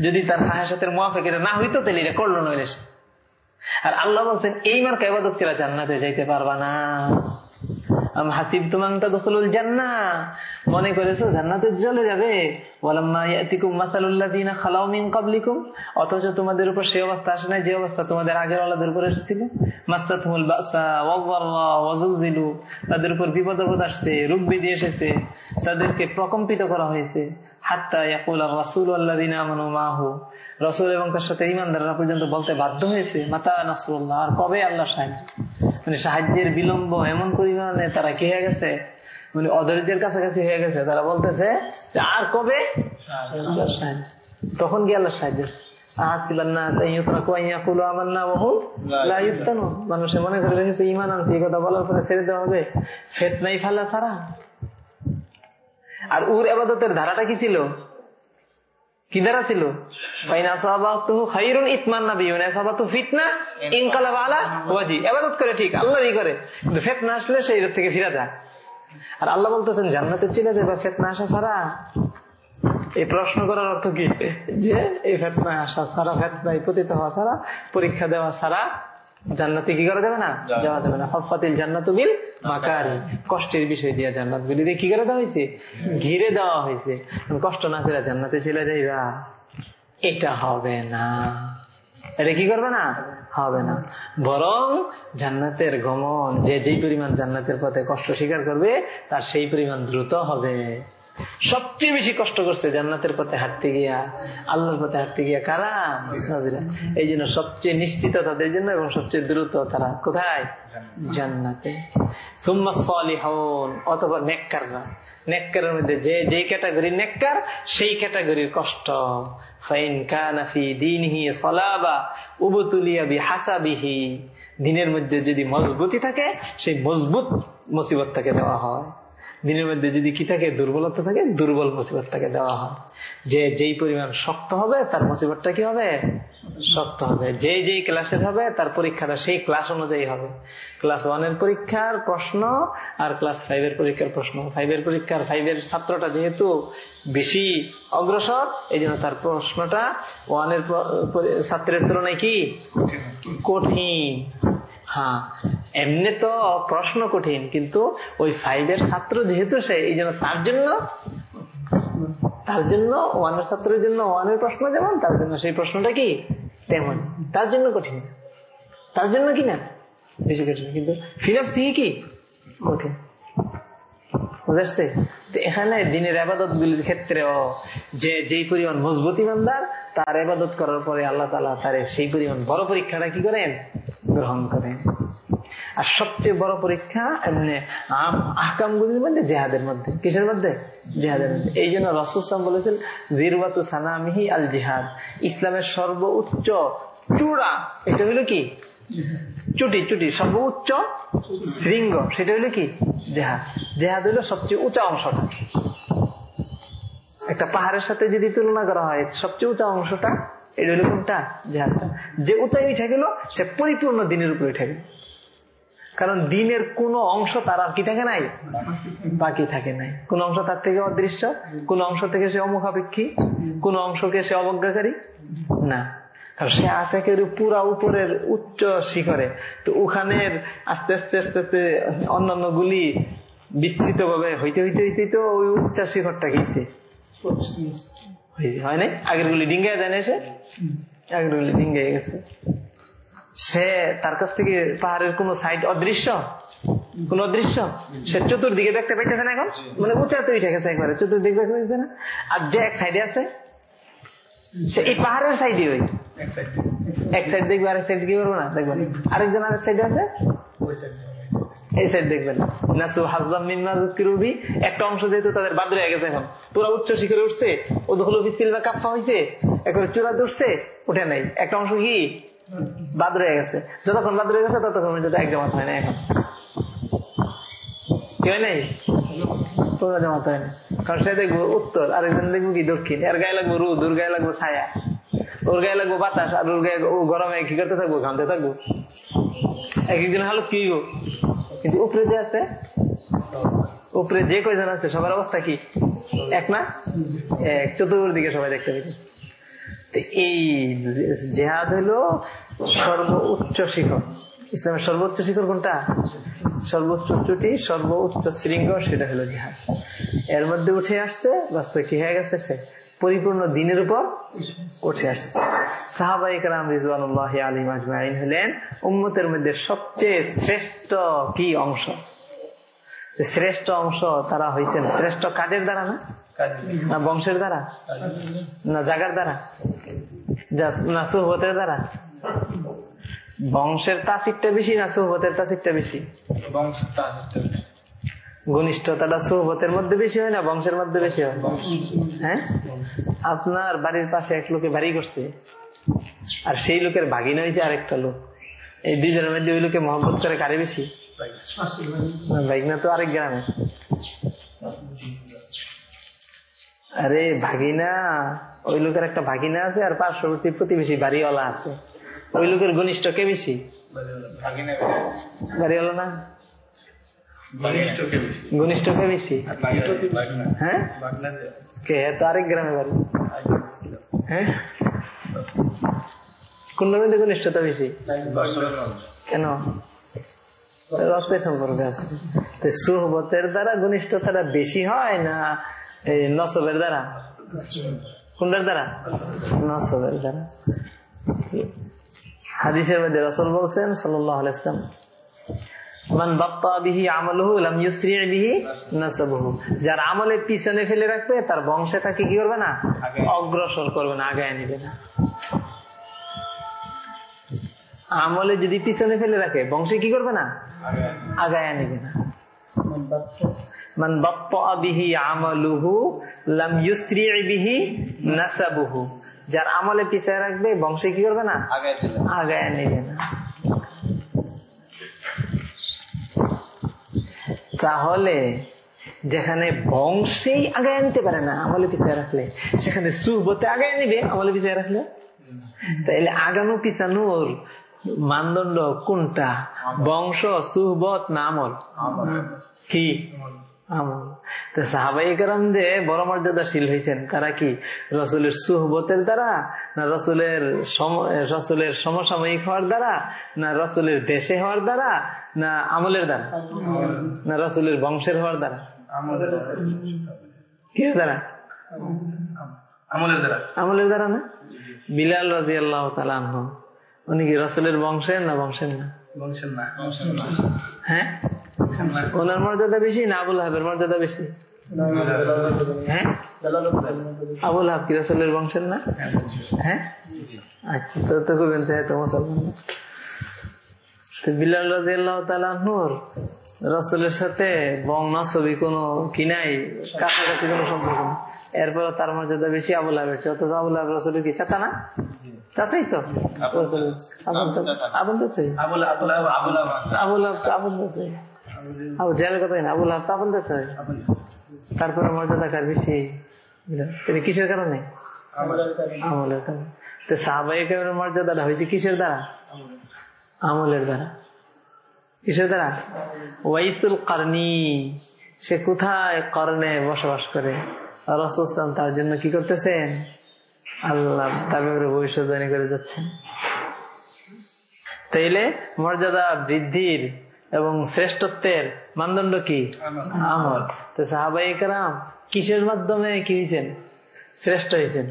Speaker 2: যদি তার খাহেসাতের মোয়াফেক এটা না হইতো, তাহলে এটা করল নইলে আর আল্লাহ বলছেন, এই মার্কা এবাদত কেরা জান্নাতে যাইতে পারবা না। হাসিব তুমাংটা দখলুল জান্না। মনে করেছ জান্নাতে চলে যাবে? অথচ তোমাদের উপর সেই অবস্থা আসে না যে অবস্থা তোমাদের আগের ওয়ালাদের উপর এসেছিল। তাদের উপর বিপদ আপদ আসছে রোগ ব্যাধি এসেছে। তাদেরকে প্রকম্পিত করা হয়েছে। হাত্তা ইয়াকুল রাসূল আল্লাযিনা আমানু মাহু। রসুল এবং তার সাথে ইমানদাররা পর্যন্ত বলতে বাধ্য হয়েছে, মাতা নাসরুল্লাহ, আর কবে আল্লাহ সাহায্য মানে সাহায্যের বিলম্ব এমন পরিমাণে তারা কি হয়ে গেছে? মানে অধৈর্যের কাছাকাছি হয়ে গেছে। তারা বলতেছে যে আর কবে? তখন কি আল্লাহ সাহায্য মানুষে মনে করে রেখেছে ইমান আনছি এই কথা বলার পরে ছেড়ে দেওয়া হবে। ফেত নাই ফালা ছাড়া। আর উর আবাদতের ধারাটা কি ছিল? কি ধারা ছিল? করে ঠিক আল্লাহরই করে কিন্তু ফেতনা আসলে সেই থেকে ফিরা যায়। আর আল্লাহ বলতেছেন জান্নাতে চলে যাবে ফেতনা আসা ছাড়া। এই প্রশ্ন করার অর্থ কি? যে এই ফেতনা আসা ছাড়া ফেতনায় পতিত হওয়া ছাড়া পরীক্ষা দেওয়া ছাড়া জান্নাতে কি করা যাবে না? যাওয়া যাবে না। হফাতিল জান্নাত বিল মাকারি। কষ্টের বিষয় দিয়ে জান্নাত গুলিরে কি করে দেওয়া হয়েছে? ঘিরে দেওয়া হয়েছে। কষ্ট না করে জান্নাতে চলে যাইবা। এটা হবে না। এটা কি করবে না? হবে না। বরং জান্নাতের গমন, যে যেই পরিমাণ জান্নাতের পথে কষ্ট স্বীকার করবে, তার সেই পরিমাণ দ্রুত হবে। সবচেয়ে বেশি কষ্ট করছে জান্নাতের পথে হাঁটতে গিয়া, আল্লাহর পথে হাঁটতে গিয়া কারা। এই জন্য সবচেয়ে নিশ্চিত তাদের জন্য এবং সবচেয়ে দ্রুত তারা কোথায়? জান্নাতে। অথবা নেককাররা। নেককারের মধ্যে যে ক্যাটাগরি নেককার, সেই ক্যাটাগরির কষ্ট। দিনের মধ্যে যদি মজবুতি থাকে, সেই মজবুত মুসিবত তাকে দেওয়া হয়। দিনের মধ্যে যদি কি থাকে, দুর্বলতা থাকে, দুর্বল মুসিবত তাকে দেওয়া হয়। যে যেই পরিমাণ শক্ত হবে, তার মুসিবতটা কি হবে? শক্ত হবে। যে যেই ক্লাসের হবে, তার পরীক্ষাটা সেই ক্লাস অনুযায়ী হবে। ক্লাস ওয়ানের পরীক্ষার প্রশ্ন আর ক্লাস ফাইভের পরীক্ষার প্রশ্ন। ফাইভের পরীক্ষার ফাইভের ছাত্রটা যেহেতু বেশি অগ্রসর এই তার প্রশ্নটা ওয়ানের ছাত্রের তুলনায় কি? কঠিন। হ্যাঁ। এমনি তো প্রশ্ন কঠিন, কিন্তু ওই ফাইভের ছাত্র যেহেতু সে, এই জন্য তার জন্য তার জন্য ওয়ানের ছাত্রের জন্য ওয়ানের প্রশ্ন যেমন, তার জন্য সেই প্রশ্নটা কি? তেমন। তার জন্য কঠিন। তার জন্য কি না? বেশি কঠিন। কিন্তু ফিরত দিয়ে কি? কঠিন। বুঝতে এখানে দিনের আবাদত গুলির ক্ষেত্রেও যে, যেই পরিমাণ মজবুত ইমানদার তার আবাদত করার পরে আল্লাহ তালা তার সেই পরিমাণ বড় পরীক্ষাটা কি করেন? গ্রহণ করেন। আর সবচেয়ে বড় পরীক্ষা এমনি আহকাম গুলির মধ্যে, জেহাদের মধ্যে। কিসের মধ্যে? জেহাদের মধ্যে। এই জন্য রসুলাম বলেছেন, জিরবাতু সানামিহি আল জিহাদ ইসলামের সর্বোচ্চ চূড়া, এটা হইল কি? চুটি চুটি, সর্বোচ্চ শৃঙ্গ, সেটা হইল কি? জেহাদ। জেহাদ হইল সবচেয়ে উঁচা অংশটা। একটা পাহাড়ের সাথে যদি তুলনা করা হয়, সবচেয়ে উঁচা অংশটা, এটা হইল কোনটা? জেহাদটা। যে উঁচাই উঠে গেল, সে পরিপূর্ণ দিনের উপরে উঠে গেল। কারণ দিনের কোন অংশ তার আর কি থাকে নাই? বাকি থাকে নাই। কোন অংশ তার থেকে অদৃশ্য কোন অংশ থেকে সে অমুখাপেক্ষী কোন অংশকে সে অবজ্ঞাকারী? না। কারণ সে আছে পুরা উপরের উচ্চ শিখরে। তো ওখানের আস্তে আস্তে আস্তে আস্তে অন্যান্য গুলি বিস্তৃত ভাবে হইতে হইতে হইতে তো ওই উচ্চ শিখরটা গেছে। হয় নাই? আগের গুলি ডিঙ্গায় দেয় না এসে আগের গুলি ডিঙ্গায় গেছে। সে তার কাছ থেকে পাহাড়ের কোন সাইড অদৃশ্য? কোন অদৃশ্য? সে চতুর্দিকে দেখতে পাইতেছে না এখন? মানে উঁচাতে উঠে গেছে একবারে চতুর্দিকে দেখতে পাইতেছে না? আর যে এক সাইডে আছে সে এই পাহাড়ের সাইডে ওই। এক সাইড দেখবে আরেক সাইড কি করব না? দেখবেন আরেকজন আরেক সাইডে আছে? এই সাইড দেখবেন। নাসু হাজাম একটা অংশ যেহেতু তাদের বাদ রয়ে গেছে এখন। পুরো উচ্চ শিখরে উঠছে ও দখল বিস্তিল বা কাপ্পা হয়েছে এখন চূড়া উঠছে উঠে নাই। একটা অংশ কি? বাদ রয়ে গেছে। যতক্ষণ বাদ রয়ে গেছে, ততক্ষণ পর্যন্ত এক জামাত হয় না এখন। পুরো হয় না। কারণ সে দেখব উত্তর, আরেকজন দেখব কি দক্ষিণ। গায়ে লাগবো ওর গায়ে লাগবো ছায়া। ওর গায়ে লাগবো বাতাস, আর ওর গায়ে ও গরমে কি করতে থাকব, ঘামতে থাকব। এক একজন হালত কি কিন্তু উপরে যে আছে, উপরে যে কয়জন আছে, সবার অবস্থা কি? এক না? এক। চতুর্দিকে সবাই দেখতে পেয়েছে এই জেহাদ হলো সর্ব উচ্চ শিখর। ইসলামের সর্বোচ্চ শিখর কোনটা? সর্বোচ্চ চুটি সর্বোচ্চ শৃঙ্গ, সেটা হলো জিহাদ। এর মধ্যে উঠে আসছে, বাস্তবে কি হয়ে গেছে সে? পরিপূর্ণ দিনের উপর উঠে আসছে। সাহাবাইকার রিজওয়ানুল্লাহ আলী মাজমাইন হলেন উম্মতের মধ্যে সবচেয়ে শ্রেষ্ঠ কি অংশ? শ্রেষ্ঠ অংশ তারা হয়েছেন শ্রেষ্ঠ কাজের দ্বারা না? না বংশের দ্বারা? না জাগার দ্বারা? না সুহবতের দ্বারা? বংশের তাসিকটা বেশি না সুহবতের তাসিকটা বেশি ঘনিষ্ঠতাটা সুহবতের মধ্যে বেশি হয় না বংশের মধ্যে বেশি হয়? হ্যাঁ? আপনার বাড়ির পাশে এক লোকে বাড়ি করছে আর সেই লোকের ভাগিনা হয়েছে আরেকটা লোক। এই দুইজনের মধ্যে ওই লোকে মহব্বত করে কারে বেশি? ভাগিনা তো আরেক গ্রামে। আরে ভাগিনা ওই লোকের একটা ভাগিনা আছে আর পার্শ্ববর্তী প্রতিবেশী বাড়িওয়ালা আছে। ওই লোকের ঘনিষ্ঠ কে বেশি? বাড়িওয়ালা না? ঘনিষ্ঠ কে বেশি? হ্যাঁ? কে? তো আরেক গ্রামে বাড়ি। হ্যাঁ? মধ্যে ঘনিষ্ঠতা বেশি? কেন? রক্তের সম্পর্কে আছে। তো সুহবতের দ্বারা ঘনিষ্ঠতাটা বেশি হয় না এই নসবের দ্বারা কোনটার দ্বারা নসবের দ্বারা হাদিসের মধ্যে রসল বলছেন সাল্লাহ ইসলাম মান বাপ্পা বিহি আমলহু লাম ইউসরি বিহি নাসাবহু যার আমলে পিছনে ফেলে রাখবে তার বংশে তাকে কি করবে না অগ্রসর করবে না আগায় নিবে না আমলে যদি পিছনে ফেলে রাখে বংশে কি করবে না আগায় নিবে না মান বাপ্পা বিহি আমলুহু লাম বিহি নাসাবহু। যার আমলে পিছনে রাখবে বংশে কি করবে না? আগায় নিবে না। তাহলে যেখানে বংশেই আগায় নিতে পারে না আমলে পিছিয়ে রাখলে সেখানে সুহবতে আগায় নিবে আমলে পিছিয়ে রাখলে? তাইলে আগানো পিছানোর মানদণ্ড কোনটা? বংশ সুহবত না আমল। কি? আমল তো সাহাবাই যে বড় মর্যাদাশীল হয়েছেন তারা কি রসুলের সুহবতের দ্বারা না রসুলের রসুলের সমসাময়িক হওয়ার দ্বারা না রসুলের দেশে হওয়ার দ্বারা না আমলের দ্বারা? না রসুলের বংশের হওয়ার দ্বারা? কি দ্বারা?
Speaker 3: আমলের দ্বারা।
Speaker 2: আমলের দ্বারা না? বিলাল রাজি আল্লাহ উনি কি রসুলের বংশের না বংশের না?
Speaker 3: বংশের না।
Speaker 2: হ্যাঁ? ওনার মর্যাদা বেশি না আবুল হাবের মর্যাদা বেশি? হ্যাঁ? আবুল হাব কি রসুলের বংশের না? হ্যাঁ? আচ্ছা তো তো করবেন তো এত মুসলমান। বিলাল রাজি আল্লাহ তালাহুর রসুলের সাথে বং কোনো কি নাই? কাছাকাছি কোনো সম্পর্ক এরপর তার মর্যাদা বেশি আবুল অথচ আবুল হাব রসুলের কি চাচা না? চাচাই তো? চাচাই?
Speaker 3: আবুল আবুল আবুল
Speaker 2: আবুল আপন চাচাই। আবু জেলের কথাই না আবুল তো আপন চাচাই তারপরে মর্যাদা কার বেশি? এটা কিসের কারণে? আমলের কারণে। তো সাহাবাই কেবলের মর্যাদাটা হয়েছে কিসের দ্বারা? আমলের দ্বারা। কিসের দ্বারা? ওয়াইসুল কারনি। সে কোথায় করণে বসবাস করে? রসুলাম তার জন্য কি করতেছেন? আল্লাহ তার ব্যাপারে ভবিষ্যৎবাণী করে যাচ্ছেন। তাইলে মর্যাদা বৃদ্ধির এবং শ্রেষ্ঠত্বের মানদণ্ড কি? আমল। তো সাহাবাই কারাম কিসের মাধ্যমে কি হয়েছেন শ্রেষ্ঠ হয়েছেন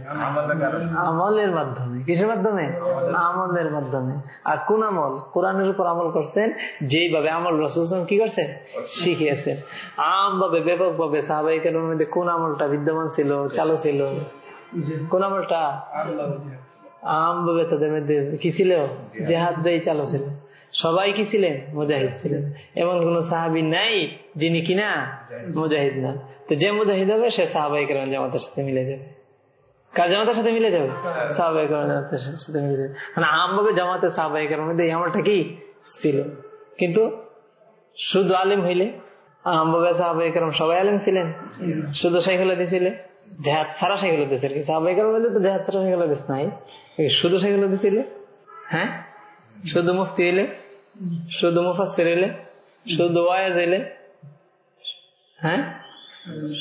Speaker 3: আমলের
Speaker 2: মাধ্যমে। কিসের মাধ্যমে? আমলের মাধ্যমে। আর কোন আমল? কোরআনের উপর আমল করছেন, যেইভাবে আমল রসুল কি করছেন? শিখিয়েছেন। আম ভাবে ব্যাপক ভাবে মধ্যে কোন আমলটা বিদ্যমান ছিল, চালু ছিল? কোন আমলটা? আম ভাবে তাদের মধ্যে কি ছিল? জেহাদ দেই চালু ছিল। সবাই কি ছিলেন? মুজাহিদ ছিলেন। এমন কোন সাহাবি নাই যিনি কিনা মুজাহিদ। না। তো যে মুজাহিদ হবে সে সাহাবাই কারণ জামাতের সাথে মিলে যাবে। কার জামাতের সাথে মিলে যাবে? সাহাবাই কারণ জামাতের সাথে মিলে যাবে। মানে আমভাবে জামাতে সাহাবাই কারণ মধ্যে এই কি? ছিল। কিন্তু শুধু আলিম হইলে? আমভাবে সাহাবাই সবাই আলিম ছিলেন? শুধু জেহাদ সারা সাহাবাই মধ্যে তো জেহাদ শেখুল হাদিস নাই। শুধু শেখুল হাদিস ছিলে হ্যাঁ? শুধু মুফতি এলে? শুধু মুফাসির হইলে শুধু ওয়াজ হইলে হ্যাঁ?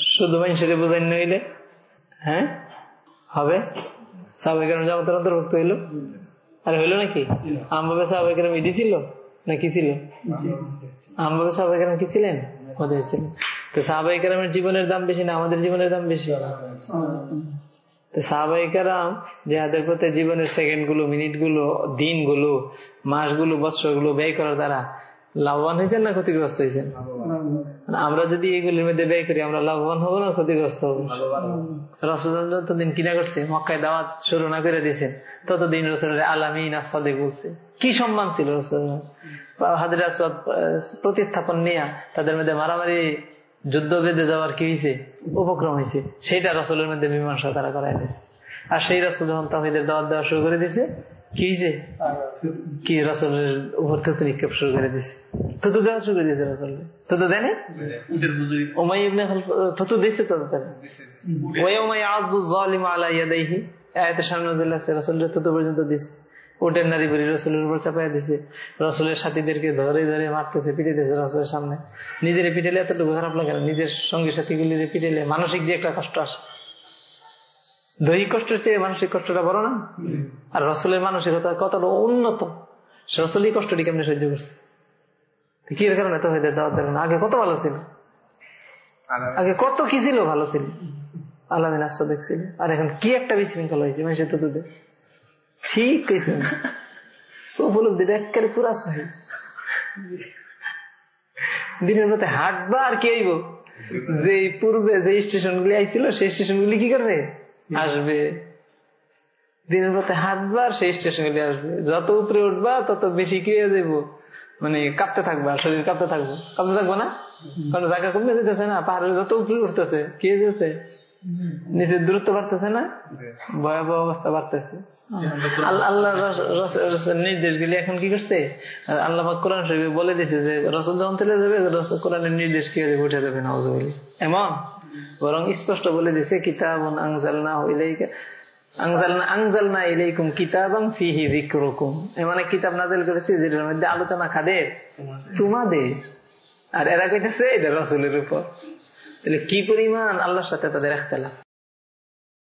Speaker 2: শুধু মানুষের বোঝাই হইলে? হ্যাঁ? হবে? সাহাবাহিক জামাতের অন্তর্ভুক্ত হইল? আরে হইল নাকি? আমভাবে সাহাবাহিক ইডি ছিল? না কি ছিল? সাহাবাই কেরাম কি ছিলেন? মজা ছিলেন? তো সাহাবাই জীবনের দাম বেশি না আমাদের জীবনের দাম বেশি? তো সাহাবাই কেরাম প্রতি জীবনের সেকেন্ডগুলো মিনিটগুলো দিনগুলো মাসগুলো বৎসরগুলো ব্যয় করার দ্বারা লাভবান হয়েছেন না ক্ষতিগ্রস্ত হয়েছেন? আমরা যদি এগুলির মধ্যে ব্যয় করি, আমরা লাভবান হব না, ক্ষতিগ্রস্ত হব? যতদিন কিনা করছে, মক্কায় দাওয়াত শুরু না করে দিয়েছেন, ততদিন রসুলের আলামিন আসাদে বলছে। কি সম্মান ছিল রসুল প্রতিস্থাপন নিয়ে তাদের মধ্যে মারামারি যুদ্ধ বেঁধে যাওয়ার কি হয়েছে উপক্রম হয়েছে সেইটা রসুলের মধ্যে মীমাংসা তারা করাই দিয়েছে আর সেই রসুল যখন তাহিদের দাওয়াত দেওয়া শুরু করে দিয়েছে কি হয়েছে কি রসলের উপর থুতু নিক্ষেপ শুরু করে দিয়েছে থুতু দেওয়া শুরু করে দিয়েছে রসল থুতু দেয়নি ওমাই ইবনে খালফ থুতু দিয়েছে তো আযু যালিম আলা ইয়াদাইহি। আয়াতের সামনে রাসূলের থুতু পর্যন্ত দিয়েছে ওটের নারী বুড়ি রসুলের উপর চাপাই দিছে। রসুলের সাথীদেরকে ধরে ধরে মারতেছে পিটাইতেছে রসুলের সামনে। নিজের পিটাইলে এতটুকু খারাপ লাগে না। নিজের সঙ্গী সাথীগুলির পিটাইলে মানসিক যে একটা কষ্ট আসে। দৈহিক কষ্টের চেয়ে মানসিক কষ্টটা বড় না? আর রসুলের মানসিকতা কতটা উন্নত রসুলই কষ্টটি কেমনি সহ্য করছে? কি এর কারণে তো হইতে দেওয়া দেবে না আগে কত ভালো ছিল? আগে কত কি ছিল ভালো ছিল? আলামিন আস্তা দেখছিল। আর এখন কি একটা বিশৃঙ্খলা হয়েছে? মানুষের তো তোদের ঠিক দিনের মধ্যে হাঁটবা আর কি আইব যে পূর্বে যে স্টেশন গুলি আইছিল, সেই স্টেশন গুলি কি করবে? আসবে। দিনের হাঁটবা আর সেই স্টেশন গুলি আসবে। যত উপরে উঠবা, তত বেশি কি হয়ে যাব মানে কাঁপতে থাকবা, শরীর কাঁপতে থাকব। কাঁপতে থাকব না? কারণ জায়গা কমে যেতেছে না পাহাড়ে যত উপরে উঠতেছে, কি যেতেছে নিচের দূরত্ব বাড়তেছে না? ভয়াবহ অবস্থা বাড়তেছে। আল্লাহ নির্দেশ গুলি এখন কি করছে? আল্লাহ কোরআন শরীফে বলে দিছে যে রসুল যখন চলে যাবে রসুল কোরআনের নির্দেশ কি হয়ে উঠে যাবে নওয়াজ এমন? বরং স্পষ্ট বলে দিছে কিতাব আংজাল না হইলেইকা আলোচনা খাদের? তোমাদের। আর এরা কইতেছে এটা রসুলের উপর। তাহলে কি পরিমাণ আল্লাহর সাথে তাদের একতলা